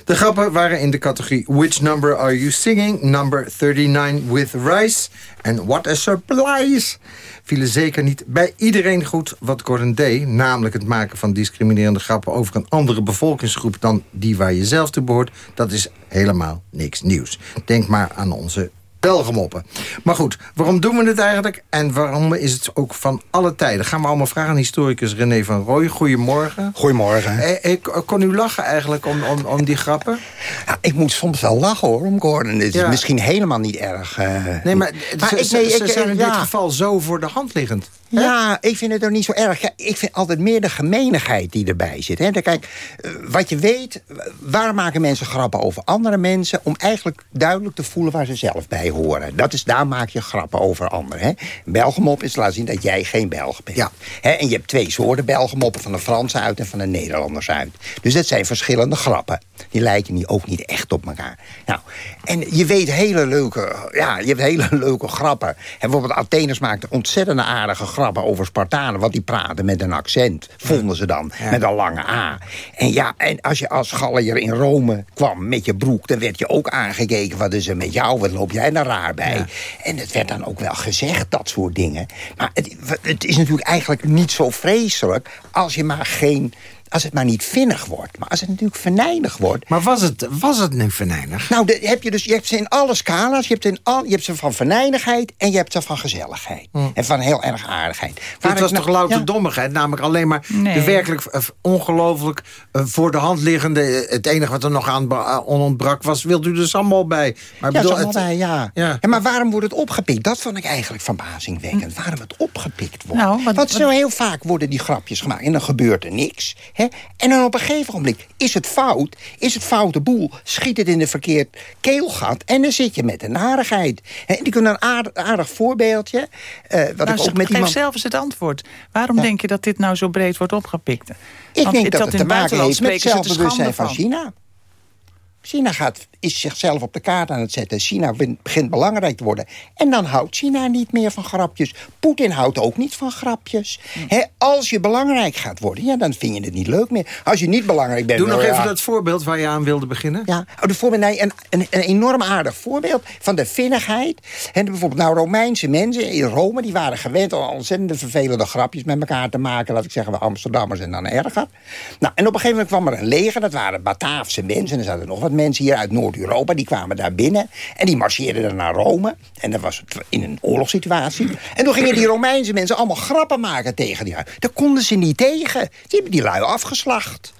Speaker 11: De grappen waren in de categorie Which Number Are You Singing? Number 39 with Rice. En What a Surprise! vielen zeker niet bij iedereen goed wat Gordon deed... namelijk het maken van discriminerende grappen over een andere bevolkingsgroep... dan die waar je zelf toe behoort. Dat is helemaal niks nieuws. Denk maar aan onze Belgemoppen. Maar goed, waarom doen we het eigenlijk? En waarom is het ook van alle tijden? Gaan we allemaal vragen aan historicus René van Rooij. Goedemorgen.
Speaker 15: Goedemorgen.
Speaker 11: Eh, ik, kon u lachen eigenlijk om, om, om die grappen?
Speaker 15: Ja, ik moet soms wel lachen hoor, om Gordon. Het is
Speaker 11: Ja.
Speaker 15: misschien helemaal niet erg. eh,
Speaker 11: Nee, maar,
Speaker 15: Maar
Speaker 11: ze,
Speaker 15: ik-
Speaker 11: ze-
Speaker 15: nee,
Speaker 11: ze
Speaker 15: ik-
Speaker 11: zijn in
Speaker 15: ja.
Speaker 11: dit geval zo voor de hand liggend.
Speaker 15: Ja, ik vind het er niet zo erg. Ja, ik vind altijd meer de gemeenigheid die erbij zit. Hè. Kijk, eh, wat je weet, waar maken mensen grappen over andere mensen... om eigenlijk duidelijk te voelen waar ze zelf bij horen. Dat is, daar maak je grappen over anderen. Hè. Belgemop is te laten zien dat jij geen Belg bent. Hè, en je hebt twee soorten Belgemoppen, van de Fransen uit en van de Nederlanders uit. Dus dat zijn verschillende grappen. Die lijken niet, ook niet echt op elkaar. Nou, en je weet hele leuke, ja, je hebt hele <laughs> leuke grappen. En bijvoorbeeld Atheners maakten ontzettende aardige grappen over Spartanen. Want die praten met een accent, vonden ze dan. Met een lange A. En ja, en als je als Gallier in Rome kwam met je broek... dan werd je ook aangekeken, wat is er met jou? Wat loop jij daar raar bij? En het werd dan ook wel gezegd, dat soort dingen. Maar het, het is natuurlijk eigenlijk niet zo vreselijk... als je maar geen... Als het maar niet vinnig wordt. Maar als het natuurlijk venijnig wordt...
Speaker 11: Maar was het, was het nu venijnig?
Speaker 15: Nou, de, heb je, dus, je hebt ze in alle scala's. Je hebt, in al, je hebt ze van venijnigheid en je hebt ze van gezelligheid. En van heel erg aardigheid.
Speaker 11: Dit was
Speaker 15: ik
Speaker 11: toch louter
Speaker 15: ja.
Speaker 11: dommigheid? Namelijk alleen maar
Speaker 15: Nee.
Speaker 11: de werkelijk eh, ongelooflijk eh, voor de hand liggende... eh, het enige wat er nog aan bra- aan ontbrak was... wilt u dus allemaal bij. Maar
Speaker 15: Ja,
Speaker 11: bedoel, het-
Speaker 15: allebei, ja.
Speaker 11: Ja.
Speaker 15: En maar waarom wordt het opgepikt? Dat vond ik eigenlijk verbazingwekkend. Waarom het opgepikt wordt.
Speaker 13: Nou, wat-
Speaker 15: Want zo heel vaak worden die grapjes gemaakt. En dan gebeurt er niks. En dan op een gegeven moment is het fout. Is het foute boel. Schiet het in de verkeerd keelgat. En dan zit je met een narigheid. Hè, En die kunnen een aardig, aardig voorbeeldje. eh, wat
Speaker 13: Nou,
Speaker 15: ik ook met
Speaker 13: geef
Speaker 15: iemand...
Speaker 13: zelf eens het antwoord. Waarom denk je dat dit nou zo breed wordt opgepikt?
Speaker 15: Ik
Speaker 13: Want
Speaker 15: denk dat
Speaker 13: in
Speaker 15: het te maken heeft met het zelfbewustzijn van China. China gaat, is zichzelf op de kaart aan het zetten. China begint belangrijk te worden. En dan houdt China niet meer van grapjes. Poetin houdt ook niet van grapjes. Hè, als je belangrijk gaat worden, ja, dan vind je het niet leuk meer. Als je niet belangrijk bent...
Speaker 11: Doe nog
Speaker 15: ja,
Speaker 11: even dat voorbeeld waar je aan wilde beginnen.
Speaker 15: ja, oh, de voorbeeld, nee, een, een, een enorm aardig voorbeeld van de vinnigheid. En bijvoorbeeld, nou, Romeinse mensen in Rome... die waren gewend om ontzettende vervelende grapjes met elkaar te maken. Laat ik zeggen, we Amsterdammers en dan erger. Nou, en op een gegeven moment kwam er een leger. Dat waren Bataafse mensen. En er zaten nog wat mensen hier uit Noord-Europa. Die kwamen daar binnen. En die marcheerden dan naar Rome. En dat was in een oorlogssituatie. En toen gingen die Romeinse mensen allemaal grappen maken tegen die lui. Daar konden ze niet tegen. Die hebben die lui afgeslacht.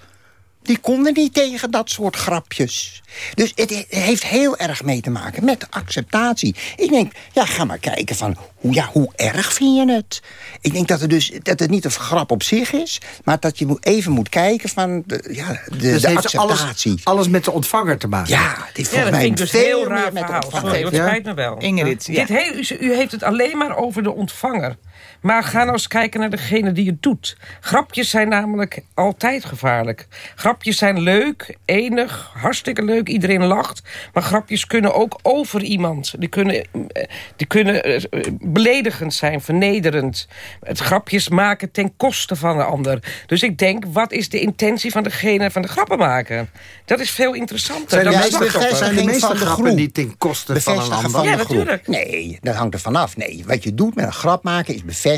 Speaker 15: Die konden niet tegen dat soort grapjes. Dus het heeft heel erg mee te maken met acceptatie. Ik denk, ja, ga maar kijken van, hoe, ja, hoe erg vind je het? Ik denk dat het dus dat het niet een grap op zich is... maar dat je even moet kijken van de, ja, de,
Speaker 11: dus
Speaker 15: de
Speaker 11: heeft
Speaker 15: acceptatie.
Speaker 11: Alles, alles met de ontvanger te maken.
Speaker 15: Ja, dit
Speaker 12: Ja, dat vind ik dus
Speaker 15: veel
Speaker 12: heel
Speaker 15: meer
Speaker 12: raar
Speaker 15: met de
Speaker 12: verhaal.
Speaker 15: ontvanger.
Speaker 12: Sorry, het spijt me wel.
Speaker 13: Ingrid, ja.
Speaker 12: Dit heel, u, u heeft het alleen maar over de ontvanger. Maar ga nou eens kijken naar degene die het doet. Grapjes zijn namelijk altijd gevaarlijk. Grapjes zijn leuk, enig, hartstikke leuk. Iedereen lacht. Maar grapjes kunnen ook over iemand. Die kunnen, eh, die kunnen eh, beledigend zijn, vernederend. Het grapjes maken ten koste van de ander. Dus ik denk, wat is de intentie van degene van de grappen maken? Dat is veel interessanter.
Speaker 15: Zijn
Speaker 12: dan
Speaker 15: de.
Speaker 11: Zijn de meeste
Speaker 15: van de
Speaker 11: grappen niet ten koste van een ander?
Speaker 15: van
Speaker 12: Ja, natuurlijk.
Speaker 15: Nee, dat hangt er vanaf. Nee, wat je doet met een grap maken is bevestigen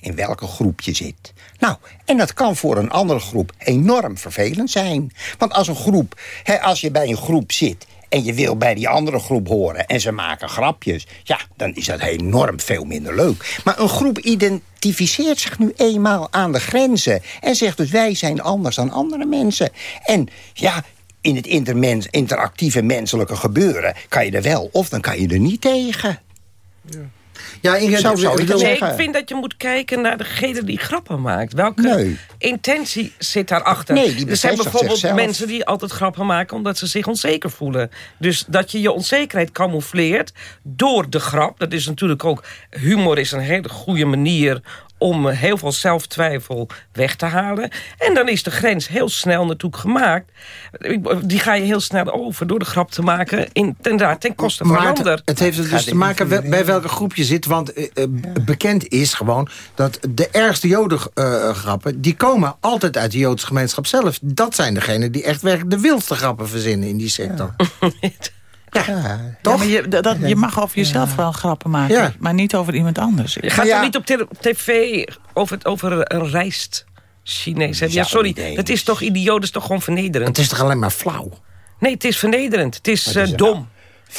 Speaker 15: in welke groep je zit. Nou, en dat kan voor een andere groep enorm vervelend zijn. Want als een groep, als je bij een groep zit en je wil bij die andere groep horen en ze maken grapjes, ja, dan is dat enorm veel minder leuk. Maar een groep identificeert zich nu eenmaal aan de grenzen en zegt dus wij zijn anders dan andere mensen. En ja, in het intermens, interactieve menselijke gebeuren kan je er wel of dan kan je er niet tegen.
Speaker 11: Ja, Ingrid,
Speaker 15: zou ik
Speaker 12: Nee, vind dat je moet kijken naar degene die grappen maakt. Welke
Speaker 15: Nee.
Speaker 12: intentie zit daarachter?
Speaker 15: Nee, die
Speaker 12: er zijn bijvoorbeeld
Speaker 15: zichzelf.
Speaker 12: mensen die altijd grappen maken... omdat ze zich onzeker voelen. Dus dat je je onzekerheid camoufleert door de grap. Dat is natuurlijk ook... Humor is een hele goede manier om heel veel zelftwijfel weg te halen. En dan is de grens heel snel natuurlijk gemaakt. Die ga je heel snel over door de grap te maken... In, ten, ten koste van een
Speaker 11: Maar
Speaker 12: ander.
Speaker 11: het, heeft dus te maken wel- bij welke groep je zit. Want eh, eh, bekend is gewoon dat de ergste jodengrappen... die komen altijd uit de Joodse gemeenschap zelf. Dat zijn degenen die echt werkelijk de wildste grappen verzinnen in die sector.
Speaker 15: Ja, <laughs>
Speaker 13: Ja, maar je, dat, je mag over jezelf wel grappen maken,
Speaker 11: Ja.
Speaker 13: maar niet over iemand anders.
Speaker 12: Je gaat
Speaker 15: Ja.
Speaker 12: er niet op, tv over, het, over een rijst Chinees hebben. Ja,
Speaker 15: Ja,
Speaker 12: sorry, het is toch idioot, het is toch gewoon vernederend?
Speaker 11: Het is toch alleen maar flauw?
Speaker 12: Nee, het is vernederend. Het is, eh,
Speaker 15: is
Speaker 12: dom.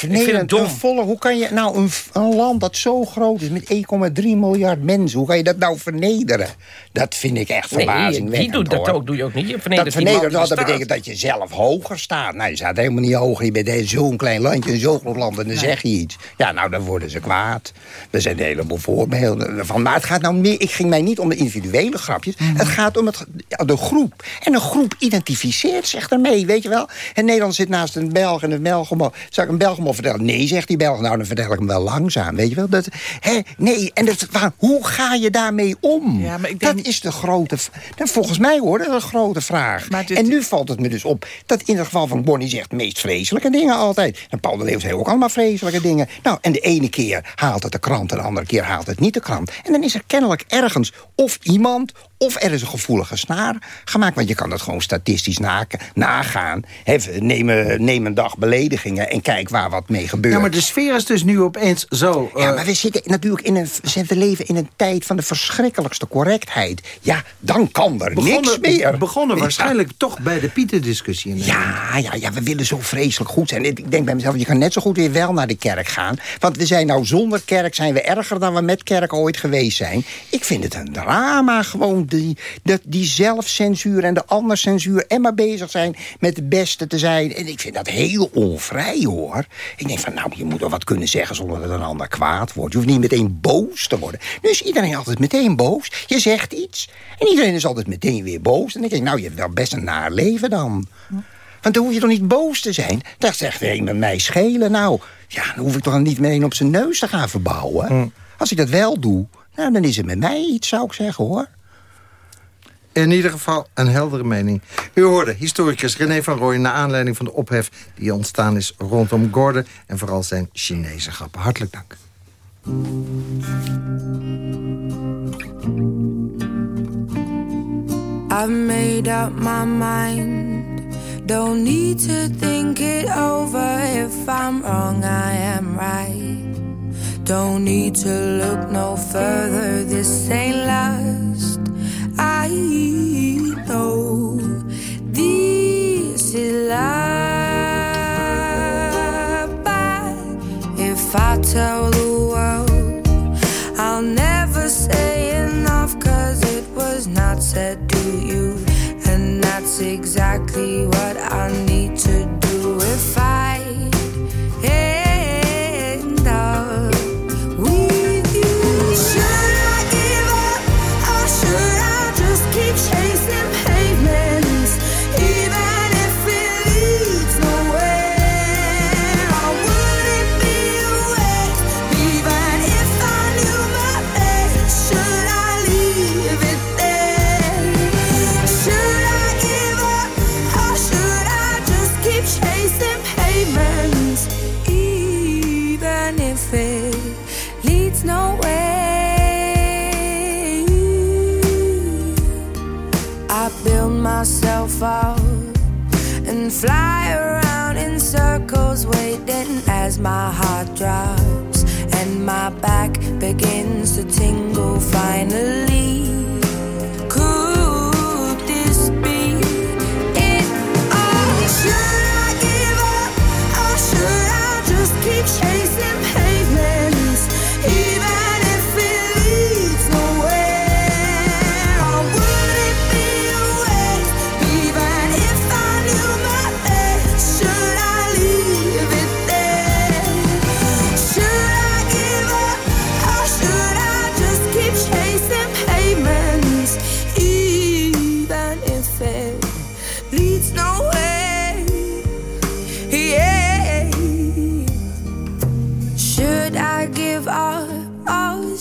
Speaker 12: Ik vind het dom.
Speaker 15: een volle, hoe kan je nou een, een land dat zo groot is met 1,3 miljard mensen, hoe kan je dat nou vernederen? Dat vind ik echt
Speaker 12: Nee,
Speaker 15: verbazingwekkend.
Speaker 12: wie doet dat
Speaker 15: hoor.
Speaker 12: ook? Doe je ook niet. Je
Speaker 15: Dat
Speaker 12: die
Speaker 15: vernederen,
Speaker 12: die
Speaker 15: dat, betekent dat je zelf hoger staat. Nou, je staat helemaal niet hoger. Je bent zo'n klein landje, in zo'n groot land, en dan zeg je iets. Ja, nou, dan worden ze kwaad. Er zijn een heleboel voorbeelden van. Maar het gaat nou meer, ik ging mij niet om de individuele grapjes.
Speaker 12: Mhm.
Speaker 15: Het gaat om het, de groep. En een groep identificeert zich ermee, weet je wel. En Nederland zit naast een Belg en een Belg. Zou ik een Belg vertellen? Nee, zegt die Belg. Nou, dan vertel ik hem wel langzaam, weet je wel. Dat, hè, nee, en dat, waar- hoe ga je daarmee om?
Speaker 13: Ja, maar ik denk-
Speaker 15: Dat is de grote... v- Nou, volgens mij hoor, dat is een grote vraag.
Speaker 13: Dit-
Speaker 15: En nu valt het me dus op dat in het geval van Bonnie zegt de meest vreselijke dingen altijd. En Paul de Leeuw zei ook allemaal vreselijke dingen. Nou, en de ene keer haalt het de krant en de andere keer haalt het niet de krant. En dan is er kennelijk ergens of iemand of er is een gevoelige snaar gemaakt. Want je kan dat gewoon statistisch na, nagaan. He, neem, een- neem een dag beledigingen en kijk waar wat mee gebeurt.
Speaker 11: Ja, maar de sfeer is dus nu opeens zo... eh,
Speaker 15: Ja, maar we zitten natuurlijk in een, we leven in een tijd van de verschrikkelijkste correctheid. Ja, dan kan er niks meer.
Speaker 11: Begonnen
Speaker 15: Ja.
Speaker 11: waarschijnlijk toch bij de Nederland.
Speaker 15: Ja, ja, ja, we willen zo vreselijk goed zijn. Ik denk bij mezelf, je kan net zo goed weer wel naar de kerk gaan. Want we zijn nou zonder kerk, zijn we erger dan we met kerk ooit geweest zijn. Ik vind het een drama gewoon, die, dat, die zelfcensuur en de anderscensuur... en maar bezig zijn met het beste te zijn. En ik vind dat heel onvrij, hoor. Ik denk van, nou, je moet wel wat kunnen zeggen zonder dat een ander kwaad wordt. Je hoeft niet meteen boos te worden. Nu is iedereen altijd meteen boos. Je zegt iets en iedereen is altijd meteen weer boos. En dan denk ik, nou, je hebt wel best een naar leven dan. Want dan hoef je toch niet boos te zijn? Dat zegt er een met mij schelen. Nou, ja, dan hoef ik toch niet meteen op zijn neus te gaan verbouwen. Als ik dat wel doe, nou, dan is het met mij iets, zou ik zeggen, hoor.
Speaker 11: In ieder geval een heldere mening. U hoorde historicus René van Rooij... naar aanleiding van de ophef die ontstaan is rondom Gordon... en vooral zijn Chinese grappen. Hartelijk dank.
Speaker 16: I've made up my mind. Don't need to think it over. If I'm wrong, I am right. Don't need to look no further. This ain't last. Exactly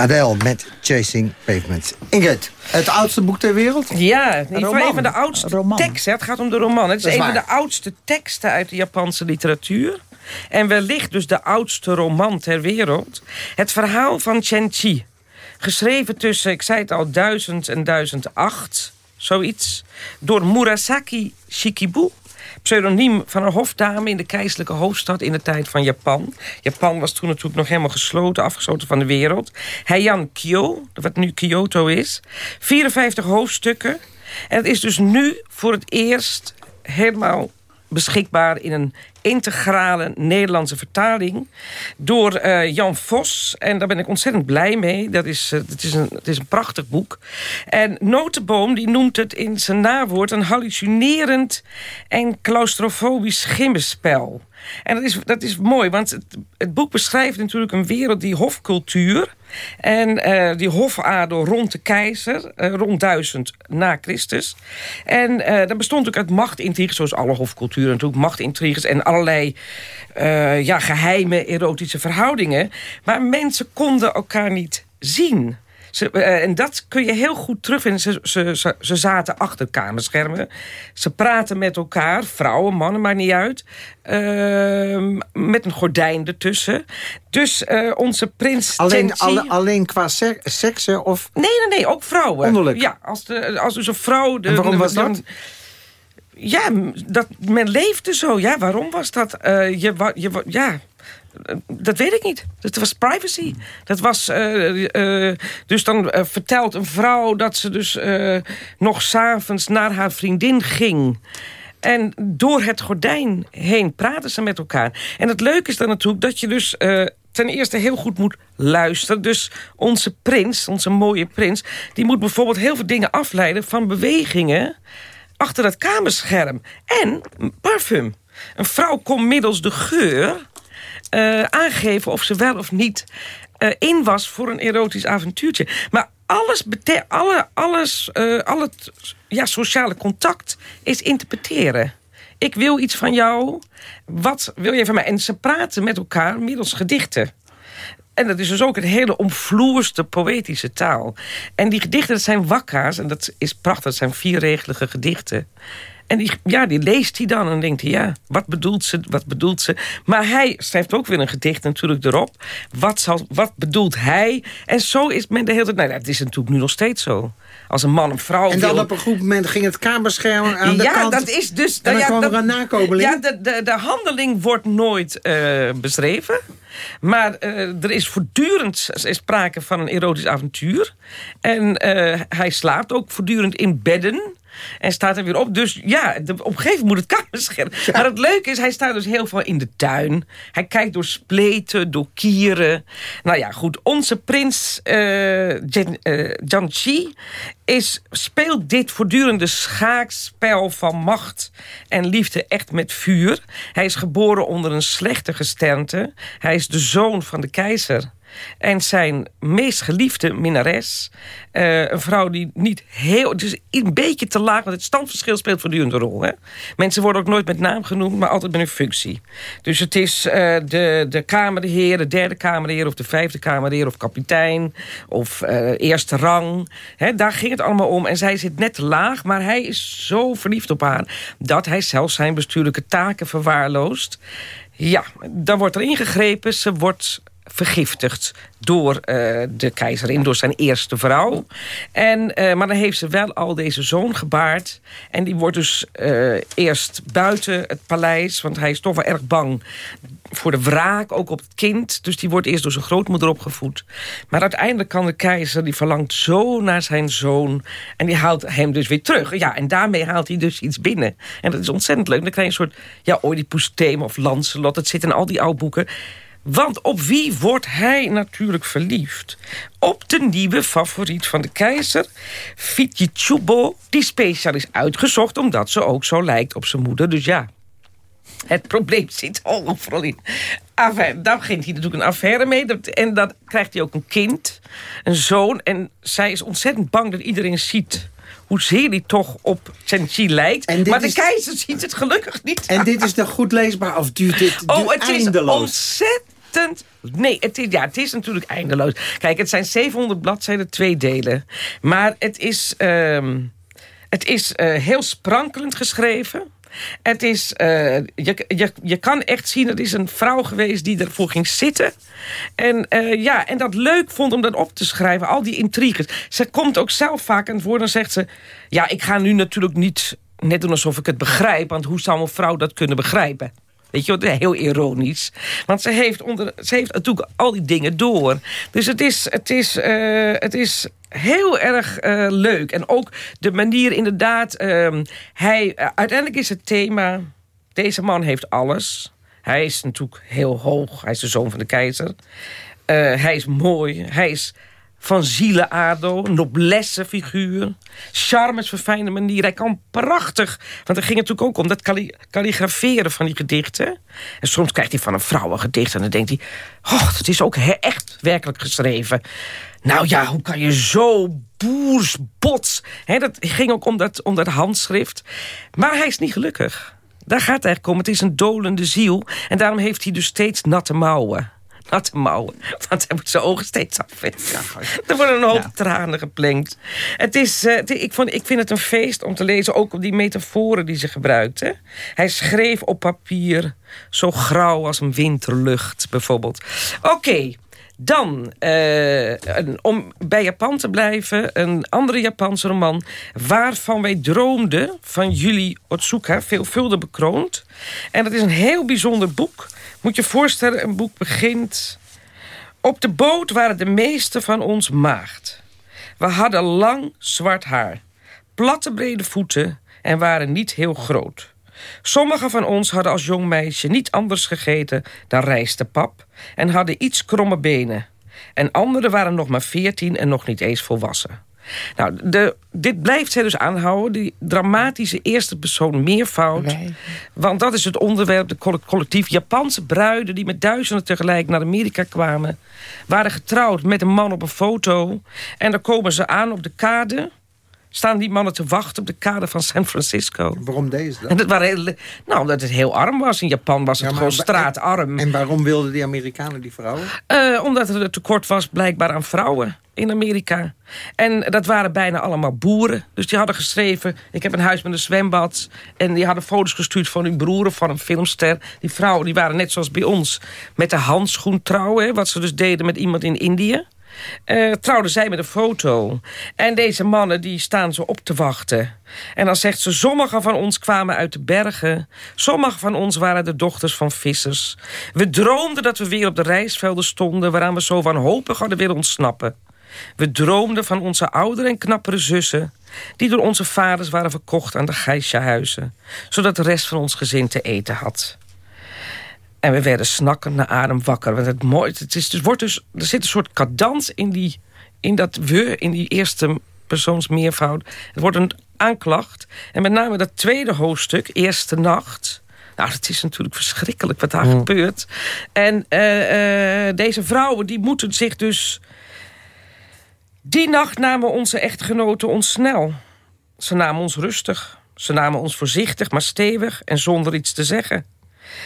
Speaker 11: Adele met Chasing Pavements. Ingrid, het oudste boek ter wereld?
Speaker 12: Ja, een van de oudste
Speaker 11: Roman.
Speaker 12: teksten. Het gaat om de roman. Het is een van de oudste teksten uit de Japanse literatuur. En wellicht dus de oudste roman ter wereld. Het verhaal van Chen-Chi. Geschreven tussen, ik zei het al, 1000 en 1008. Zoiets. Door Murasaki Shikibu. Pseudoniem van een hofdame in de keizerlijke hoofdstad in de tijd van Japan. Japan was toen natuurlijk nog helemaal gesloten, afgesloten van de wereld. Heian Kyo, wat nu Kyoto is. 54 hoofdstukken. En het is dus nu voor het eerst helemaal beschikbaar in een integrale Nederlandse vertaling door eh, Jan Vos. En daar ben ik ontzettend blij mee. Dat is, eh, het, is een, het is een prachtig boek. En Notenboom die noemt het in zijn nawoord een hallucinerend en claustrofobisch schimmenspel. En dat is, dat is mooi, want het, het boek beschrijft natuurlijk een wereld die hofcultuur... en eh, die hofadel rond de keizer, eh, rond 1000 na Christus. En eh dat bestond ook uit machtintriges, zoals alle hofculturen natuurlijk... machtintriges en allerlei ja, geheime erotische verhoudingen. Maar mensen konden elkaar niet zien... Ze, eh, en dat kun je heel goed terugvinden. Ze, ze, ze, ze zaten achter kamerschermen. Ze praten met elkaar, vrouwen, mannen, maakt niet uit. Ehm, met een gordijn ertussen. Dus eh, onze prins
Speaker 11: Alleen, alle- alleen qua se- seksen of...
Speaker 12: Nee, nee, nee, ook vrouwen.
Speaker 11: Onderlijk?
Speaker 12: Ja, als, de, als dus een vrouw... De,
Speaker 11: En waarom was dat?
Speaker 12: Ja, dat, men leefde zo. Ja, waarom was dat? Eh, je, je, ja, dat weet ik niet. Dat was privacy. Dat was... eh, eh, dus dan eh, vertelt een vrouw dat ze dus eh, nog s'avonds naar haar vriendin ging... En door het gordijn heen praten ze met elkaar. En het leuke is dan natuurlijk dat je dus eh, ten eerste heel goed moet luisteren. Dus onze prins, onze mooie prins... die moet bijvoorbeeld heel veel dingen afleiden van bewegingen achter dat kamerscherm. En parfum. Een vrouw kon middels de geur aangeven of ze wel of niet uh, in was voor een erotisch avontuurtje. Maar alles, alle, alles, uh, al het ja, sociale contact is interpreteren. Ik wil iets van jou. Wat wil je van mij? En ze praten met elkaar middels gedichten. En dat is dus ook een hele omvloerste poëtische taal. En die gedichten, dat zijn wakka's. En dat is prachtig, dat zijn vierregelige gedichten. En die, ja, die leest hij dan en denkt hij, ja, wat bedoelt ze, wat bedoelt ze? Maar hij schrijft ook weer een gedicht natuurlijk erop. Wat, zal, wat bedoelt hij? En zo is men de hele tijd... Nou, dat is natuurlijk nu nog steeds zo. Als een man een vrouw
Speaker 11: En dan op een goed moment ging het kamerscherm aan de
Speaker 12: ja,
Speaker 11: kant.
Speaker 12: Ja, dat is dus...
Speaker 11: En dan
Speaker 12: ja,
Speaker 11: kwam
Speaker 12: dat,
Speaker 11: er een nakomeling.
Speaker 12: Ja, de, de, de handeling wordt nooit uh, beschreven. Maar uh, er is voortdurend sprake van een erotisch avontuur. En uh, hij slaapt ook voortdurend in bedden. En staat er weer op. Dus ja, op een gegeven moment moet het kamerscherm. Ja. Maar het leuke is, hij staat dus heel veel in de tuin. Hij kijkt door spleten, door kieren. Nou ja, goed. Onze prins uh, uh, is, speelt dit voortdurende schaakspel van macht en liefde echt met vuur. Hij is geboren onder een slechte gesternte. Hij is de zoon van de keizer. En zijn meest geliefde minnares. Uh, een vrouw die niet heel... Dus een beetje te laag, want het standverschil speelt voortdurend een rol. Hè? Mensen worden ook nooit met naam genoemd, maar altijd met een functie. Dus het is uh, de, de kamerheer, de derde kamerheer... of de vijfde kamerheer, of kapitein, of uh, eerste rang. Hè, daar ging het allemaal om. En zij zit net te laag, maar hij is zo verliefd op haar... dat hij zelfs zijn bestuurlijke taken verwaarloost. Ja, dan wordt er ingegrepen. Ze wordt vergiftigd door uh, de keizerin, door zijn eerste vrouw. En, uh, maar dan heeft ze wel al deze zoon gebaard. En die wordt dus uh, eerst buiten het paleis... want hij is toch wel erg bang voor de wraak, ook op het kind. Dus die wordt eerst door zijn grootmoeder opgevoed. Maar uiteindelijk kan de keizer, die verlangt zo naar zijn zoon... en die haalt hem dus weer terug. Ja, en daarmee haalt hij dus iets binnen. En dat is ontzettend leuk. Dan krijg je een soort ja, Oedipus-thema of Lancelot. Het zit in al die oude boeken... Want op wie wordt hij natuurlijk verliefd? Op de nieuwe favoriet van de keizer, Fitjichubo. Die speciaal is uitgezocht omdat ze ook zo lijkt op zijn moeder. Dus ja, het probleem zit overal in. Daar begint hij natuurlijk een affaire mee. En dan krijgt hij ook een kind, een zoon. En zij is ontzettend bang dat iedereen ziet hoezeer hij toch op Chen-Chi lijkt. Maar de keizer ziet het gelukkig niet.
Speaker 11: En dit is toch goed leesbaar of duurt dit duurt
Speaker 12: Oh, het
Speaker 11: eindeloos?
Speaker 12: is ontzettend... Nee, het is, ja, het is natuurlijk eindeloos. Kijk, het zijn 700 bladzijden, twee delen. Maar het is, um, het is uh, heel sprankelend geschreven. Het is, uh, je, je, je kan echt zien, het is een vrouw geweest die ervoor ging zitten. En, uh, ja, en dat leuk vond om dat op te schrijven, al die intriges. Ze komt ook zelf vaak aan het woord en zegt ze... ja, ik ga nu natuurlijk niet net doen alsof ik het begrijp... want hoe zou een vrouw dat kunnen begrijpen? Weet je wat, heel ironisch. Want ze heeft, onder, ze heeft natuurlijk al die dingen door. Dus het is, het is, uh, het is heel erg uh, leuk. En ook de manier inderdaad... Uh, hij, uh, uiteindelijk is het thema... Deze man heeft alles. Hij is natuurlijk heel hoog. Hij is de zoon van de keizer. hij is mooi. Hij is van zieleado, noblesse figuur, charmes verfijnde manier. Hij kan prachtig, want er ging natuurlijk ook om dat kalli kalligraferen van die gedichten. En soms krijgt hij van een vrouw een gedicht en dan denkt hij... oh, het is ook echt werkelijk geschreven. Nou ja, hoe kan je zo boersbots... He, dat ging ook om dat, om dat handschrift. Maar hij is niet gelukkig. Daar gaat het eigenlijk om. Het is een dolende ziel. En daarom heeft hij dus steeds natte mouwen natte mouwen. Want hij moet zijn ogen steeds. Ja, er worden een hoop ja. tranen geplenkt. Het is, uh, ik, vond, ik vind het een feest om te lezen. Ook op die metaforen die ze gebruikt. Hè? Hij schreef op papier. Zo grauw als een winterlucht bijvoorbeeld. Oké. Okay. Dan, een, om bij Japan te blijven, een andere Japanse roman... waarvan wij droomden van Julie Otsuka, veelvuldig bekroond. En dat is een heel bijzonder boek. Moet je voorstellen, een boek begint... Op de boot waren de meeste van ons maagd. We hadden lang zwart haar, platte brede voeten en waren niet heel groot. Sommigen van ons hadden als jong meisje niet anders gegeten dan rijstepap... en hadden iets kromme benen. En anderen waren nog maar veertien en nog niet eens volwassen. Nou, de, dit blijft zij dus aanhouden. Die dramatische eerste persoon meervoud. Want dat is het onderwerp, de collectief. Japanse bruiden die met duizenden tegelijk naar Amerika kwamen... waren getrouwd met een man op een foto. En dan komen ze aan op de kade staan die mannen te wachten op de kade van San Francisco.
Speaker 11: Waarom deze dan?
Speaker 12: En dat waren heel, nou, omdat het heel arm was. In Japan was het gewoon straatarm.
Speaker 11: En waarom wilden die Amerikanen die vrouwen?
Speaker 12: Uh, omdat er een tekort was blijkbaar aan vrouwen in Amerika. En dat waren bijna allemaal boeren. Dus die hadden geschreven... ik heb een huis met een zwembad. En die hadden foto's gestuurd van hun broer van een filmster. Die vrouwen die waren net zoals bij ons... met de handschoen trouwen. Wat ze dus deden met iemand in Indië. Uh, trouwden zij met een foto. En deze mannen die staan zo op te wachten. En dan zegt ze, sommigen van ons kwamen uit de bergen. Sommigen van ons waren de dochters van vissers. We droomden dat we weer op de reisvelden stonden... waaraan we zo wanhopig hadden willen ontsnappen. We droomden van onze oudere en knappere zussen... die door onze vaders waren verkocht aan de geisha-huizen... zodat de rest van ons gezin te eten had. En we werden snakkend naar adem wakker. Want het, mooi, het, is, het wordt dus, er zit een soort cadans in, die, in dat we, in die eerste persoons meervoud. Het wordt een aanklacht. En met name dat tweede hoofdstuk, Eerste Nacht... Nou, het is natuurlijk verschrikkelijk wat daar gebeurt. En uh, uh, deze vrouwen die moeten zich dus... Die nacht namen onze echtgenoten ons snel. Ze namen ons rustig. Ze namen ons voorzichtig, maar stevig en zonder iets te zeggen.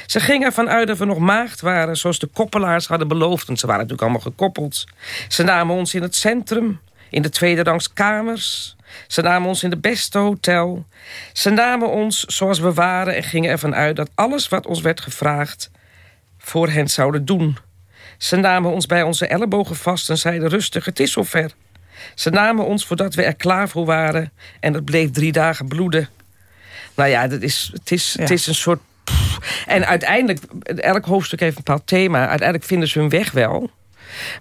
Speaker 12: Ze gingen ervan uit dat we nog maagd waren, zoals de koppelaars hadden beloofd. Want ze waren natuurlijk allemaal gekoppeld. Ze namen ons in het centrum, in de tweede rangs kamers. Ze namen ons in de beste hotel. Ze namen ons zoals we waren en gingen ervan uit dat alles wat ons werd gevraagd voor hen zouden doen. Ze namen ons bij onze ellebogen vast en zeiden rustig, het is zover. Ze namen ons voordat we er klaar voor waren en het bleef drie dagen bloeden. Nou ja, dat is, het, is, het is een soort en uiteindelijk, elk hoofdstuk heeft een bepaald thema. Uiteindelijk vinden ze hun weg wel.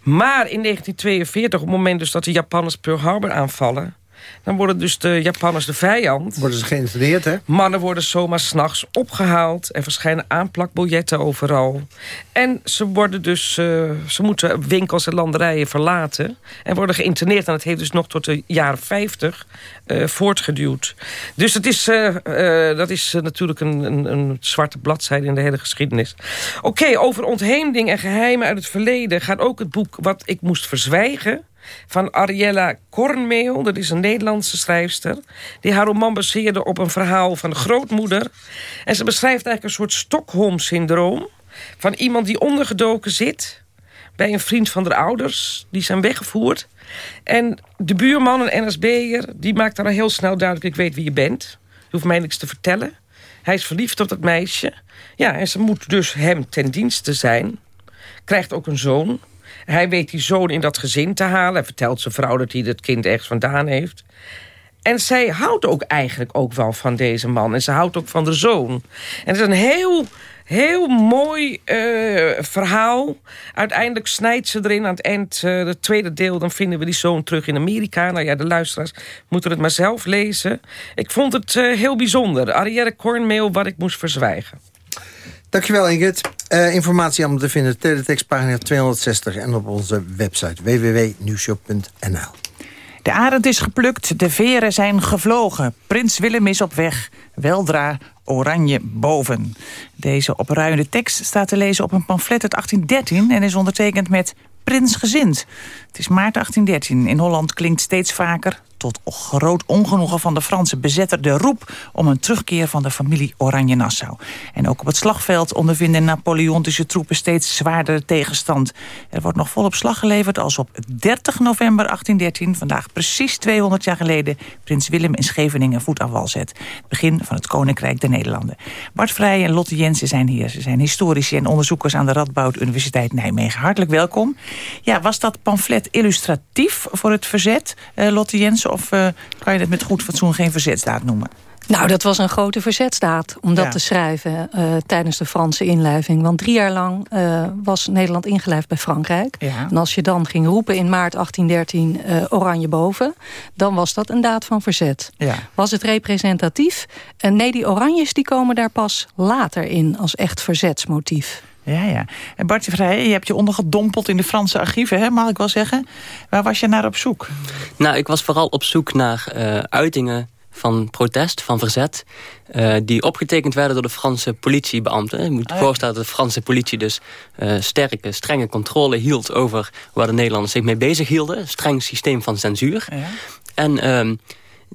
Speaker 12: Maar in 1942, op het moment dus dat de Japanners Pearl Harbor aanvallen... Dan worden dus de Japanners de vijand.
Speaker 11: Worden ze geïnstalleerd, hè?
Speaker 12: Mannen worden zomaar s'nachts opgehaald. Er verschijnen aanplakbiljetten overal. En ze worden dus... Uh, ze moeten winkels en landerijen verlaten. En worden geïnterneerd. En dat heeft dus nog tot de jaren 50 uh, eh, voortgeduwd. Dus dat is, uh, dat is natuurlijk een, een, een, zwarte bladzijde in de hele geschiedenis. Oké, over ontheemding en geheimen uit het verleden... gaat ook het boek Wat ik moest verzwijgen van Ariella Kornmeel. Dat is een Nederlandse schrijfster. Die haar roman baseerde op een verhaal van de grootmoeder. En ze beschrijft eigenlijk een soort Stockholm-syndroom... van iemand die ondergedoken zit bij een vriend van de ouders. Die zijn weggevoerd. En de buurman, een NSB'er, die maakt dan heel snel duidelijk... ik weet wie je bent. Je hoeft mij niks te vertellen. Hij is verliefd op dat meisje. Ja, en ze moet dus hem ten dienste zijn. Krijgt ook een zoon. Hij weet die zoon in dat gezin te halen. Hij vertelt zijn vrouw dat hij het kind ergens vandaan heeft. En zij houdt ook eigenlijk ook wel van deze man. En ze houdt ook van de zoon. En het is een heel, heel mooi uh, verhaal. Uiteindelijk snijdt ze erin aan het eind, uh, het tweede deel... dan vinden we die zoon terug in Amerika. Nou ja, de luisteraars moeten het maar zelf lezen. Ik vond het uh, heel bijzonder. Arielle Cornmail, wat ik moest verzwijgen.
Speaker 11: Dankjewel Ingrid. Uh, informatie allemaal te vinden. Teletextpagina 260 en op onze website www.nieuwshop.nl.
Speaker 13: De arend is geplukt, de veren zijn gevlogen. Prins Willem is op weg, weldra oranje boven. Deze opruiende tekst staat te lezen op een pamflet uit 1813... en is ondertekend met prinsgezind. Het is maart 1813. In Holland klinkt steeds vaker tot groot ongenoegen van de Franse bezetter de roep... om een terugkeer van de familie Oranje-Nassau. En ook op het slagveld ondervinden Napoleontische troepen steeds zwaardere tegenstand. Er wordt nog volop slag geleverd als op 30 november 1813... vandaag precies 200 jaar geleden... prins Willem in Scheveningen voet aan wal zet. Het begin van het Koninkrijk der Nederlanden. Bart Vrij en Lotte Jensen zijn hier. Ze zijn historici en onderzoekers aan de Radboud Universiteit Nijmegen. Hartelijk welkom. Ja, was dat pamflet illustratief voor het verzet, uh, Lotte Jensen? Of uh, kan je het met goed fatsoen geen verzetsdaad noemen?
Speaker 17: Nou, dat was een grote verzetsdaad om dat te schrijven uh, tijdens de Franse inlijving. Want drie jaar lang uh, was Nederland ingelijfd bij Frankrijk. Ja. En als je dan ging roepen in maart 1813 uh, oranje boven... dan was dat een daad van verzet. Ja. Was het representatief? nee, die oranjes die komen daar pas later in als echt verzetsmotief.
Speaker 13: Ja, ja. En Bartje Vrij, je hebt je ondergedompeld in de Franse archieven, hè, mag ik wel zeggen. Waar was je naar op zoek?
Speaker 18: Nou, ik was vooral op zoek naar uh, uitingen van protest, van verzet... Uh, die opgetekend werden door de Franse politiebeambten. Je moet je ah, voorstellen dat de Franse politie dus uh, sterke, strenge controle hield... over waar de Nederlanders zich mee bezig hielden. Streng systeem van censuur. Ja. En...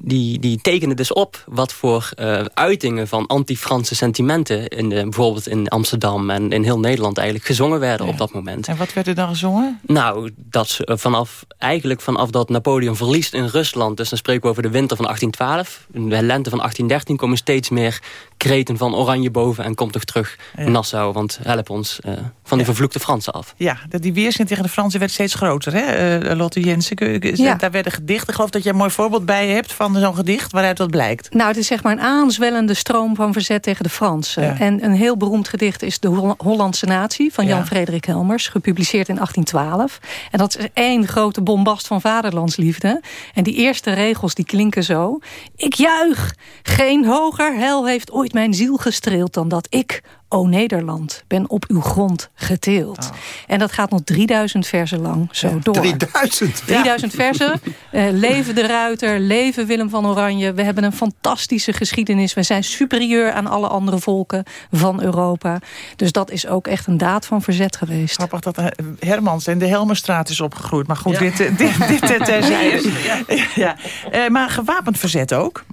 Speaker 18: Die, die tekenen dus op wat voor uh, uitingen van anti-Franse sentimenten... In de, bijvoorbeeld in Amsterdam en in heel Nederland eigenlijk gezongen werden op dat moment.
Speaker 13: En wat werd er dan gezongen?
Speaker 18: Nou, dat ze vanaf, eigenlijk vanaf dat Napoleon verliest in Rusland... dus dan spreken we over de winter van 1812. In de lente van 1813 komen steeds meer kreten van Oranje boven... en komt toch terug ja. Nassau, want help ons uh, van die vervloekte Fransen af.
Speaker 13: Ja, die weerzin tegen de Fransen werd steeds groter, hè, uh, Lotte Jensen? Ja. Daar werden gedichten, ik geloof dat je een mooi voorbeeld bij je hebt... van zo'n gedicht, waaruit dat blijkt.
Speaker 17: Nou, het is zeg maar een aanzwellende stroom van verzet tegen de Fransen. Ja. En een heel beroemd gedicht is De Hollandse Natie... van Jan-Frederik Helmers, gepubliceerd in 1812. En dat is één grote bombast van vaderlandsliefde. En die eerste regels die klinken zo... Ik juich, geen hoger hel heeft ooit mijn ziel gestreeld dan dat ik, O Nederland, ben op uw grond geteeld. Oh. En dat gaat nog 3000 versen lang zo ja, door.
Speaker 11: 3000?
Speaker 17: 3000 ja. versen. Uh, leven de Ruiter, leven Willem van Oranje. We hebben een fantastische geschiedenis. We zijn superieur aan alle andere volken van Europa. Dus dat is ook echt een daad van verzet geweest.
Speaker 13: Grappig dat Hermans in de Helmerstraat is opgegroeid. Maar goed, ja. dit, dit, dit, dit terzijde. <laughs> Ja. Ja. Uh, maar gewapend verzet ook.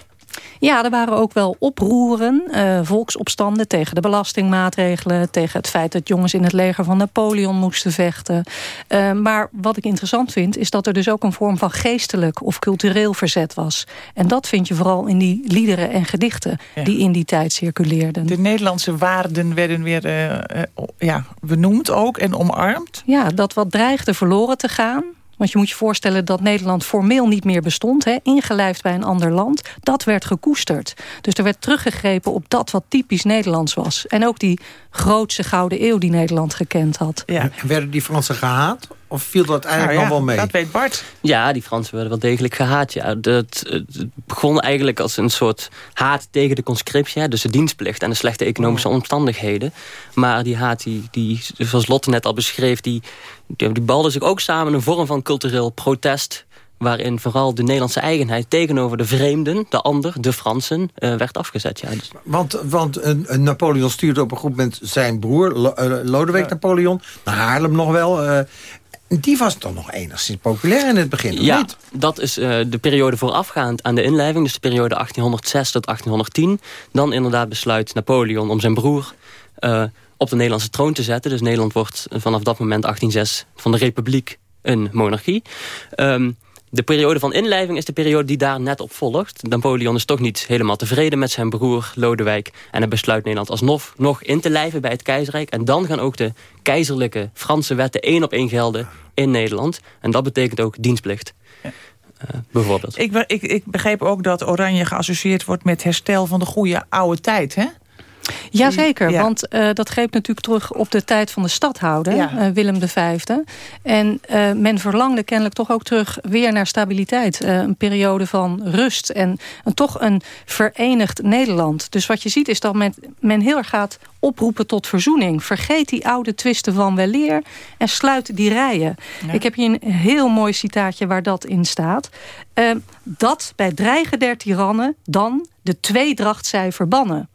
Speaker 17: Ja, er waren ook wel oproeren, uh, volksopstanden tegen de belastingmaatregelen... tegen het feit dat jongens in het leger van Napoleon moesten vechten. Uh, maar wat ik interessant vind, is dat er dus ook een vorm van geestelijk of cultureel verzet was. En dat vind je vooral in die liederen en gedichten ja. die in die tijd circuleerden.
Speaker 13: De Nederlandse waarden werden weer uh, ja, benoemd ook en omarmd.
Speaker 17: Ja, dat wat dreigde verloren te gaan want je moet je voorstellen dat Nederland formeel niet meer bestond. Hè, ingelijfd bij een ander land. Dat werd gekoesterd. Dus er werd teruggegrepen op dat wat typisch Nederlands was. En ook die grootste gouden eeuw die Nederland gekend had.
Speaker 11: Ja. En werden die Fransen gehaat? Of viel dat eigenlijk nou ja, wel mee?
Speaker 13: Dat weet Bart.
Speaker 18: Ja, die Fransen werden wel degelijk gehaat. Ja. Het, het begon eigenlijk als een soort haat tegen de conscriptie. Dus de dienstplicht en de slechte economische omstandigheden. Maar die haat, die, die, zoals Lotte net al beschreef... die, die, die balde zich ook samen in een vorm van cultureel protest waarin vooral de Nederlandse eigenheid tegenover de vreemden, de ander, de Fransen, uh, werd afgezet. Ja. Dus...
Speaker 11: Want, want uh, Napoleon stuurde op een goed moment zijn broer, uh, Lodewijk ja. Napoleon, naar Haarlem nog wel. Die was toch nog enigszins populair in het begin,
Speaker 18: Ja,
Speaker 11: niet?
Speaker 18: dat is de periode voorafgaand aan de inlijving. Dus de periode 1806 tot 1810. Dan inderdaad besluit Napoleon om zijn broer op de Nederlandse troon te zetten. Dus Nederland wordt vanaf dat moment 1806 van de republiek een monarchie. Um, de periode van inlijving is de periode die daar net op volgt. Napoleon is toch niet helemaal tevreden met zijn broer Lodewijk. En hij besluit Nederland alsnog nog in te lijven bij het keizerrijk. En dan gaan ook de keizerlijke Franse wetten één op één gelden in Nederland. En dat betekent ook dienstplicht. Ja. Uh, bijvoorbeeld.
Speaker 13: Ik, ik, ik begreep ook dat Oranje geassocieerd wordt met herstel van de goede oude tijd, hè?
Speaker 17: Jazeker, ja. want uh, dat greep natuurlijk terug op de tijd van de stadhouder, ja. uh, Willem V. En uh, men verlangde kennelijk toch ook terug weer naar stabiliteit. een periode van rust en een, toch een verenigd Nederland. Dus wat je ziet is dat men, men heel erg gaat oproepen tot verzoening. Vergeet die oude twisten van weleer en sluit die rijen. Ja. Ik heb hier een heel mooi citaatje waar dat in staat. dat bij dreigen der tirannen dan de tweedracht zij verbannen.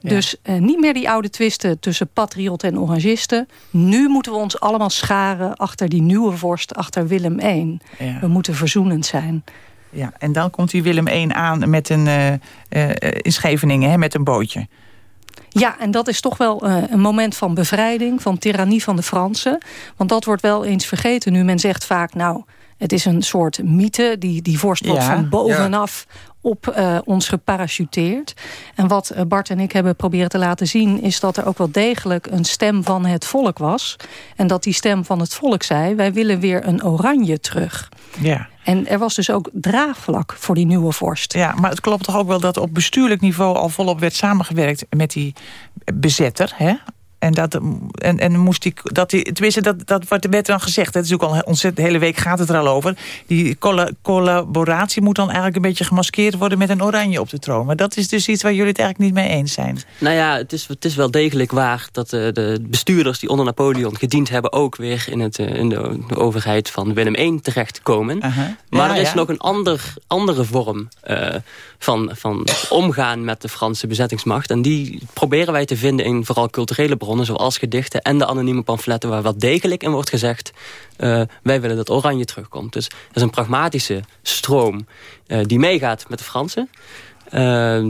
Speaker 17: Dus uh, niet meer die oude twisten tussen patriotten en orangisten. Nu moeten we ons allemaal scharen achter die nieuwe vorst, achter Willem I. Ja. We moeten verzoenend zijn.
Speaker 13: Ja, en dan komt die Willem I aan met een, uh, uh, in Scheveningen, hè, met een bootje.
Speaker 17: Ja, en dat is toch wel uh, een moment van bevrijding, van tirannie van de Fransen. Want dat wordt wel eens vergeten nu. Men zegt vaak, nou, het is een soort mythe. Die, die vorst wordt ja, van bovenaf ja. Op uh, ons geparachuteerd. En wat uh, Bart en ik hebben proberen te laten zien... is dat er ook wel degelijk een stem van het volk was. En dat die stem van het volk zei... wij willen weer een oranje terug.
Speaker 13: Ja.
Speaker 17: En er was dus ook draagvlak voor die nieuwe vorst.
Speaker 13: Ja, maar het klopt toch ook wel dat op bestuurlijk niveau... al volop werd samengewerkt met die bezetter, hè? En dat, en, en moest die, dat die, tenminste, dat, dat werd dan gezegd. Het is ook al ontzettend, de hele week gaat het er al over. Die collaboratie moet dan eigenlijk een beetje gemaskeerd worden met een oranje op de troon. Maar dat is dus iets waar jullie het eigenlijk niet mee eens zijn.
Speaker 18: Nou ja, het is, het is wel degelijk waar dat de, de bestuurders die onder Napoleon gediend hebben... ook weer in, het, eh, in de, overheid van Willem I terechtkomen. Uh Maar er is nog een ander, andere vorm uh, van, van omgaan met de Franse bezettingsmacht. En die proberen wij te vinden in vooral culturele zoals gedichten en de anonieme pamfletten... waar wel degelijk in wordt gezegd... Uh, wij willen dat Oranje terugkomt. Dus er is een pragmatische stroom uh, die meegaat met de Fransen... Uh,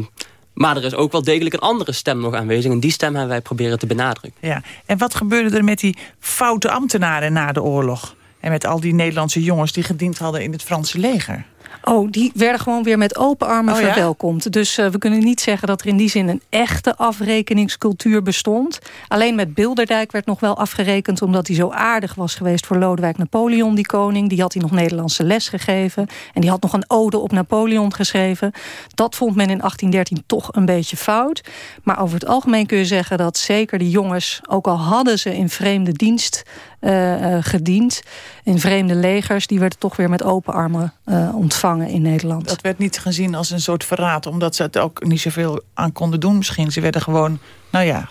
Speaker 18: maar er is ook wel degelijk een andere stem nog aanwezig. En die stem hebben wij proberen te benadrukken.
Speaker 13: Ja. En wat gebeurde er met die foute ambtenaren na de oorlog? En met al die Nederlandse jongens die gediend hadden in het Franse leger?
Speaker 17: Oh, die werden gewoon weer met open armen oh, verwelkomd. Dus uh, we kunnen niet zeggen dat er in die zin een echte afrekeningscultuur bestond. Alleen met Bilderdijk werd nog wel afgerekend... omdat hij zo aardig was geweest voor Lodewijk Napoleon, die koning. Die had hij nog Nederlandse les gegeven. En die had nog een ode op Napoleon geschreven. Dat vond men in 1813 toch een beetje fout. Maar over het algemeen kun je zeggen dat zeker de jongens... ook al hadden ze in vreemde dienst uh, gediend. In vreemde legers, die werden toch weer met open armen uh, ontvangen in Nederland.
Speaker 13: Dat werd niet gezien als een soort verraad, omdat ze het ook niet zoveel aan konden doen misschien. Ze werden gewoon nou ja...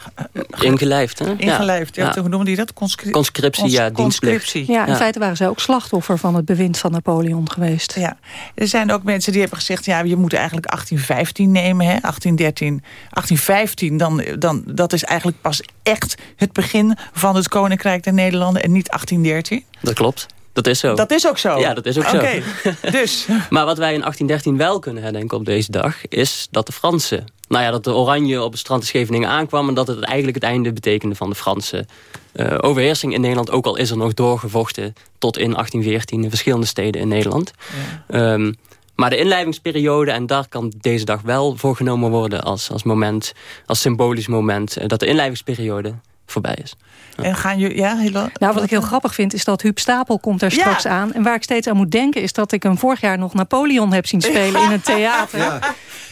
Speaker 18: Ingelijfd, hè?
Speaker 13: Ingelijfd, ja. ja. Hoe noemen die dat?
Speaker 18: Conscri conscriptie, ja,
Speaker 17: conscriptie. Ja, in feite waren zij ook slachtoffer van het bewind van Napoleon geweest.
Speaker 13: Ja. Er zijn ook mensen die hebben gezegd... ja, je moet eigenlijk 1815 nemen, hè? 1813, 1815, dan, dan, dat is eigenlijk pas echt het begin van het Koninkrijk der Nederlanden... en niet 1813.
Speaker 18: Dat klopt. Dat is zo.
Speaker 13: Dat is ook zo?
Speaker 18: Ja, dat is ook zo.
Speaker 13: Oké, dus. <laughs>
Speaker 18: maar wat wij in 1813 wel kunnen herdenken op deze dag... is dat de Fransen... Nou ja, dat de oranje op het strand de Scheveningen aankwam... en dat het eigenlijk het einde betekende van de Franse uh, overheersing in Nederland. Ook al is er nog doorgevochten tot in 1814 in verschillende steden in Nederland. Ja. Um, maar de inleidingsperiode, en daar kan deze dag wel voor genomen worden... als, als moment, als symbolisch moment, uh, dat de inleidingsperiode voorbij is.
Speaker 13: En gaan jullie, ja, heel,
Speaker 17: Nou, wat ik heel grappig vind, is dat Huub Stapel komt er straks aan. En waar ik steeds aan moet denken, is dat ik hem vorig jaar nog Napoleon heb zien spelen in een theater. Ja.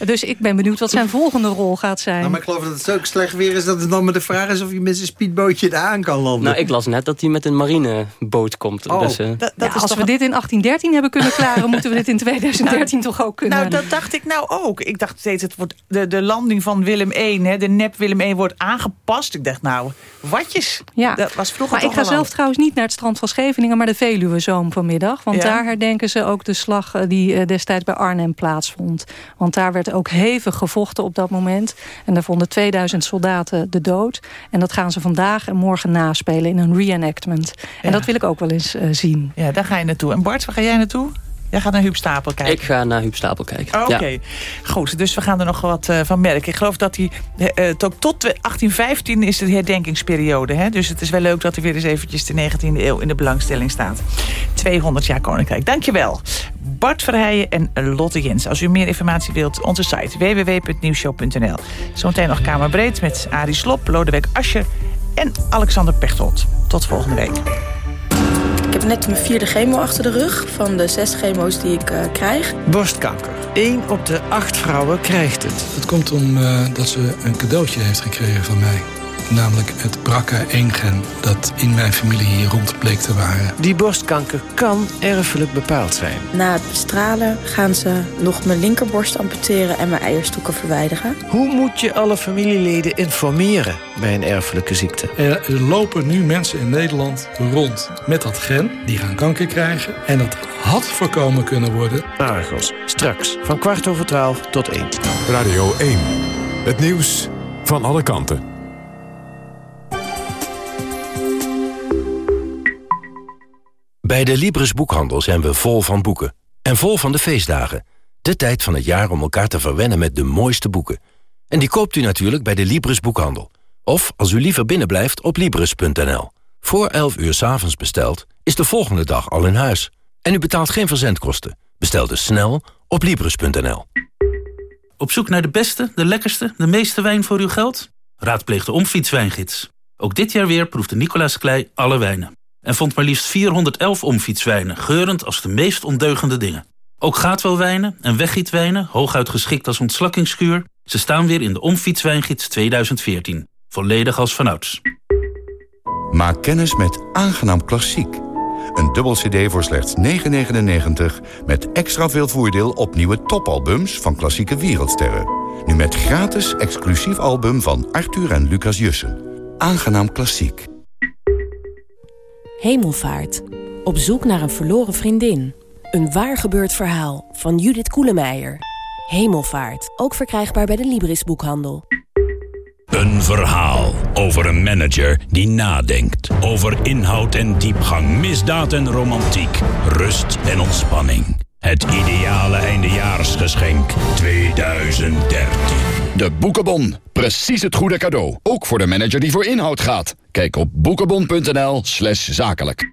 Speaker 17: Dus ik ben benieuwd wat zijn volgende rol gaat zijn.
Speaker 11: Nou, maar ik geloof dat het zo slecht weer is dat het dan met de vraag is of je met zijn speedbootje aan kan landen.
Speaker 18: Nou, ik las net dat hij met een marineboot komt.
Speaker 17: Oh, dus, uh... dat, dat als we dit in 1813 hebben kunnen klaren, moeten we dit in 2013 toch ook kunnen.
Speaker 13: Nou, dat dacht ik nou ook. Ik dacht steeds, het wordt de, de landing van Willem I, hè, de nep Willem I, wordt aangepast. Ik dacht, nou, watjes. Ja. Dat was vroeger
Speaker 17: maar ik ga zelf trouwens niet naar het strand van Scheveningen... maar de Veluwezoom vanmiddag. Want daar herdenken ze ook de slag eh, die eh, destijds bij Arnhem plaatsvond. Want daar werd ook hevig gevochten op dat moment. En daar vonden 2000 soldaten de dood. En dat gaan ze vandaag en morgen naspelen in een reenactment. En dat wil ik ook wel eens uh, zien.
Speaker 13: Ja, daar ga je naartoe. En Bart, waar ga jij naartoe? Jij gaat naar Huub Stapel kijken?
Speaker 18: Ik ga naar Huub Stapel kijken,
Speaker 13: oh, Oké, goed. Dus we gaan er nog wat uh, van merken. Ik geloof dat hij uh, tot, tot 1815 is de herdenkingsperiode. Hè? Dus het is wel leuk dat er weer eens eventjes de 19e eeuw in de belangstelling staat. 200 jaar Koninkrijk. Dankjewel. Bart Verheijen en Lotte Jens. Als u meer informatie wilt, onze site www.nieuwshow.nl. Zometeen nog Kamerbreed met Arie Slop, Lodewijk Ascher en Alexander Pechtold. Tot volgende week.
Speaker 19: Ik heb net mijn vierde chemo achter de rug van de zes chemo's die ik uh, krijg.
Speaker 20: Borstkanker. Eén op de acht vrouwen krijgt het.
Speaker 21: Het komt omdat uh, ze een cadeautje heeft gekregen van mij. Namelijk het BRCA1-gen dat in mijn familie hier rond bleek te waren.
Speaker 20: Die borstkanker kan erfelijk bepaald zijn.
Speaker 19: Na het bestralen gaan ze nog mijn linkerborst amputeren en mijn eierstokken verwijderen.
Speaker 20: Hoe moet je alle familieleden informeren bij een erfelijke ziekte?
Speaker 21: Er lopen nu mensen in Nederland rond met dat gen. Die gaan kanker krijgen. En dat had voorkomen kunnen worden.
Speaker 20: Argos, straks van kwart over twaalf tot één.
Speaker 10: Radio 1, het nieuws van alle kanten.
Speaker 3: Bij de Libris Boekhandel zijn we vol van boeken. En vol van de feestdagen. De tijd van het jaar om elkaar te verwennen met de mooiste boeken. En die koopt u natuurlijk bij de Libris Boekhandel. Of, als u liever binnenblijft, op Libris.nl. Voor 11 uur s'avonds besteld, is de volgende dag al in huis. En u betaalt geen verzendkosten. Bestel dus snel op Libris.nl.
Speaker 22: Op zoek naar de beste, de lekkerste, de meeste wijn voor uw geld? Raadpleeg de Omfietswijngids. Ook dit jaar weer proefde Nicolaas Klei alle wijnen en vond maar liefst 411 omfietswijnen, geurend als de meest ondeugende dingen. Ook gaatwelwijnen en weggietwijnen, hooguit geschikt als ontslakkingskuur, ze staan weer in de Omfietswijngids 2014. Volledig als vanouds.
Speaker 23: Maak kennis met Aangenaam Klassiek. Een dubbel cd voor slechts 9,99... met extra veel voordeel op nieuwe topalbums van klassieke wereldsterren. Nu met gratis exclusief album van Arthur en Lucas Jussen. Aangenaam Klassiek.
Speaker 7: Hemelvaart. Op zoek naar een verloren vriendin. Een waar gebeurd verhaal van Judith Koelemeijer. Hemelvaart. Ook verkrijgbaar bij de Libris boekhandel.
Speaker 24: Een verhaal over een manager die nadenkt. Over inhoud en diepgang, misdaad en romantiek, rust en ontspanning. Het ideale eindejaarsgeschenk 2013.
Speaker 25: De Boekenbon. Precies het goede cadeau. Ook voor de manager die voor inhoud gaat. Kijk op boekenbon.nl zakelijk.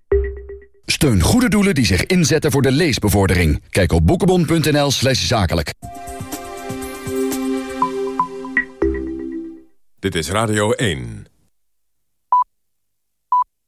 Speaker 25: Steun goede doelen die zich inzetten voor de leesbevordering. Kijk op boekenbon.nl slash zakelijk.
Speaker 10: Dit is Radio 1.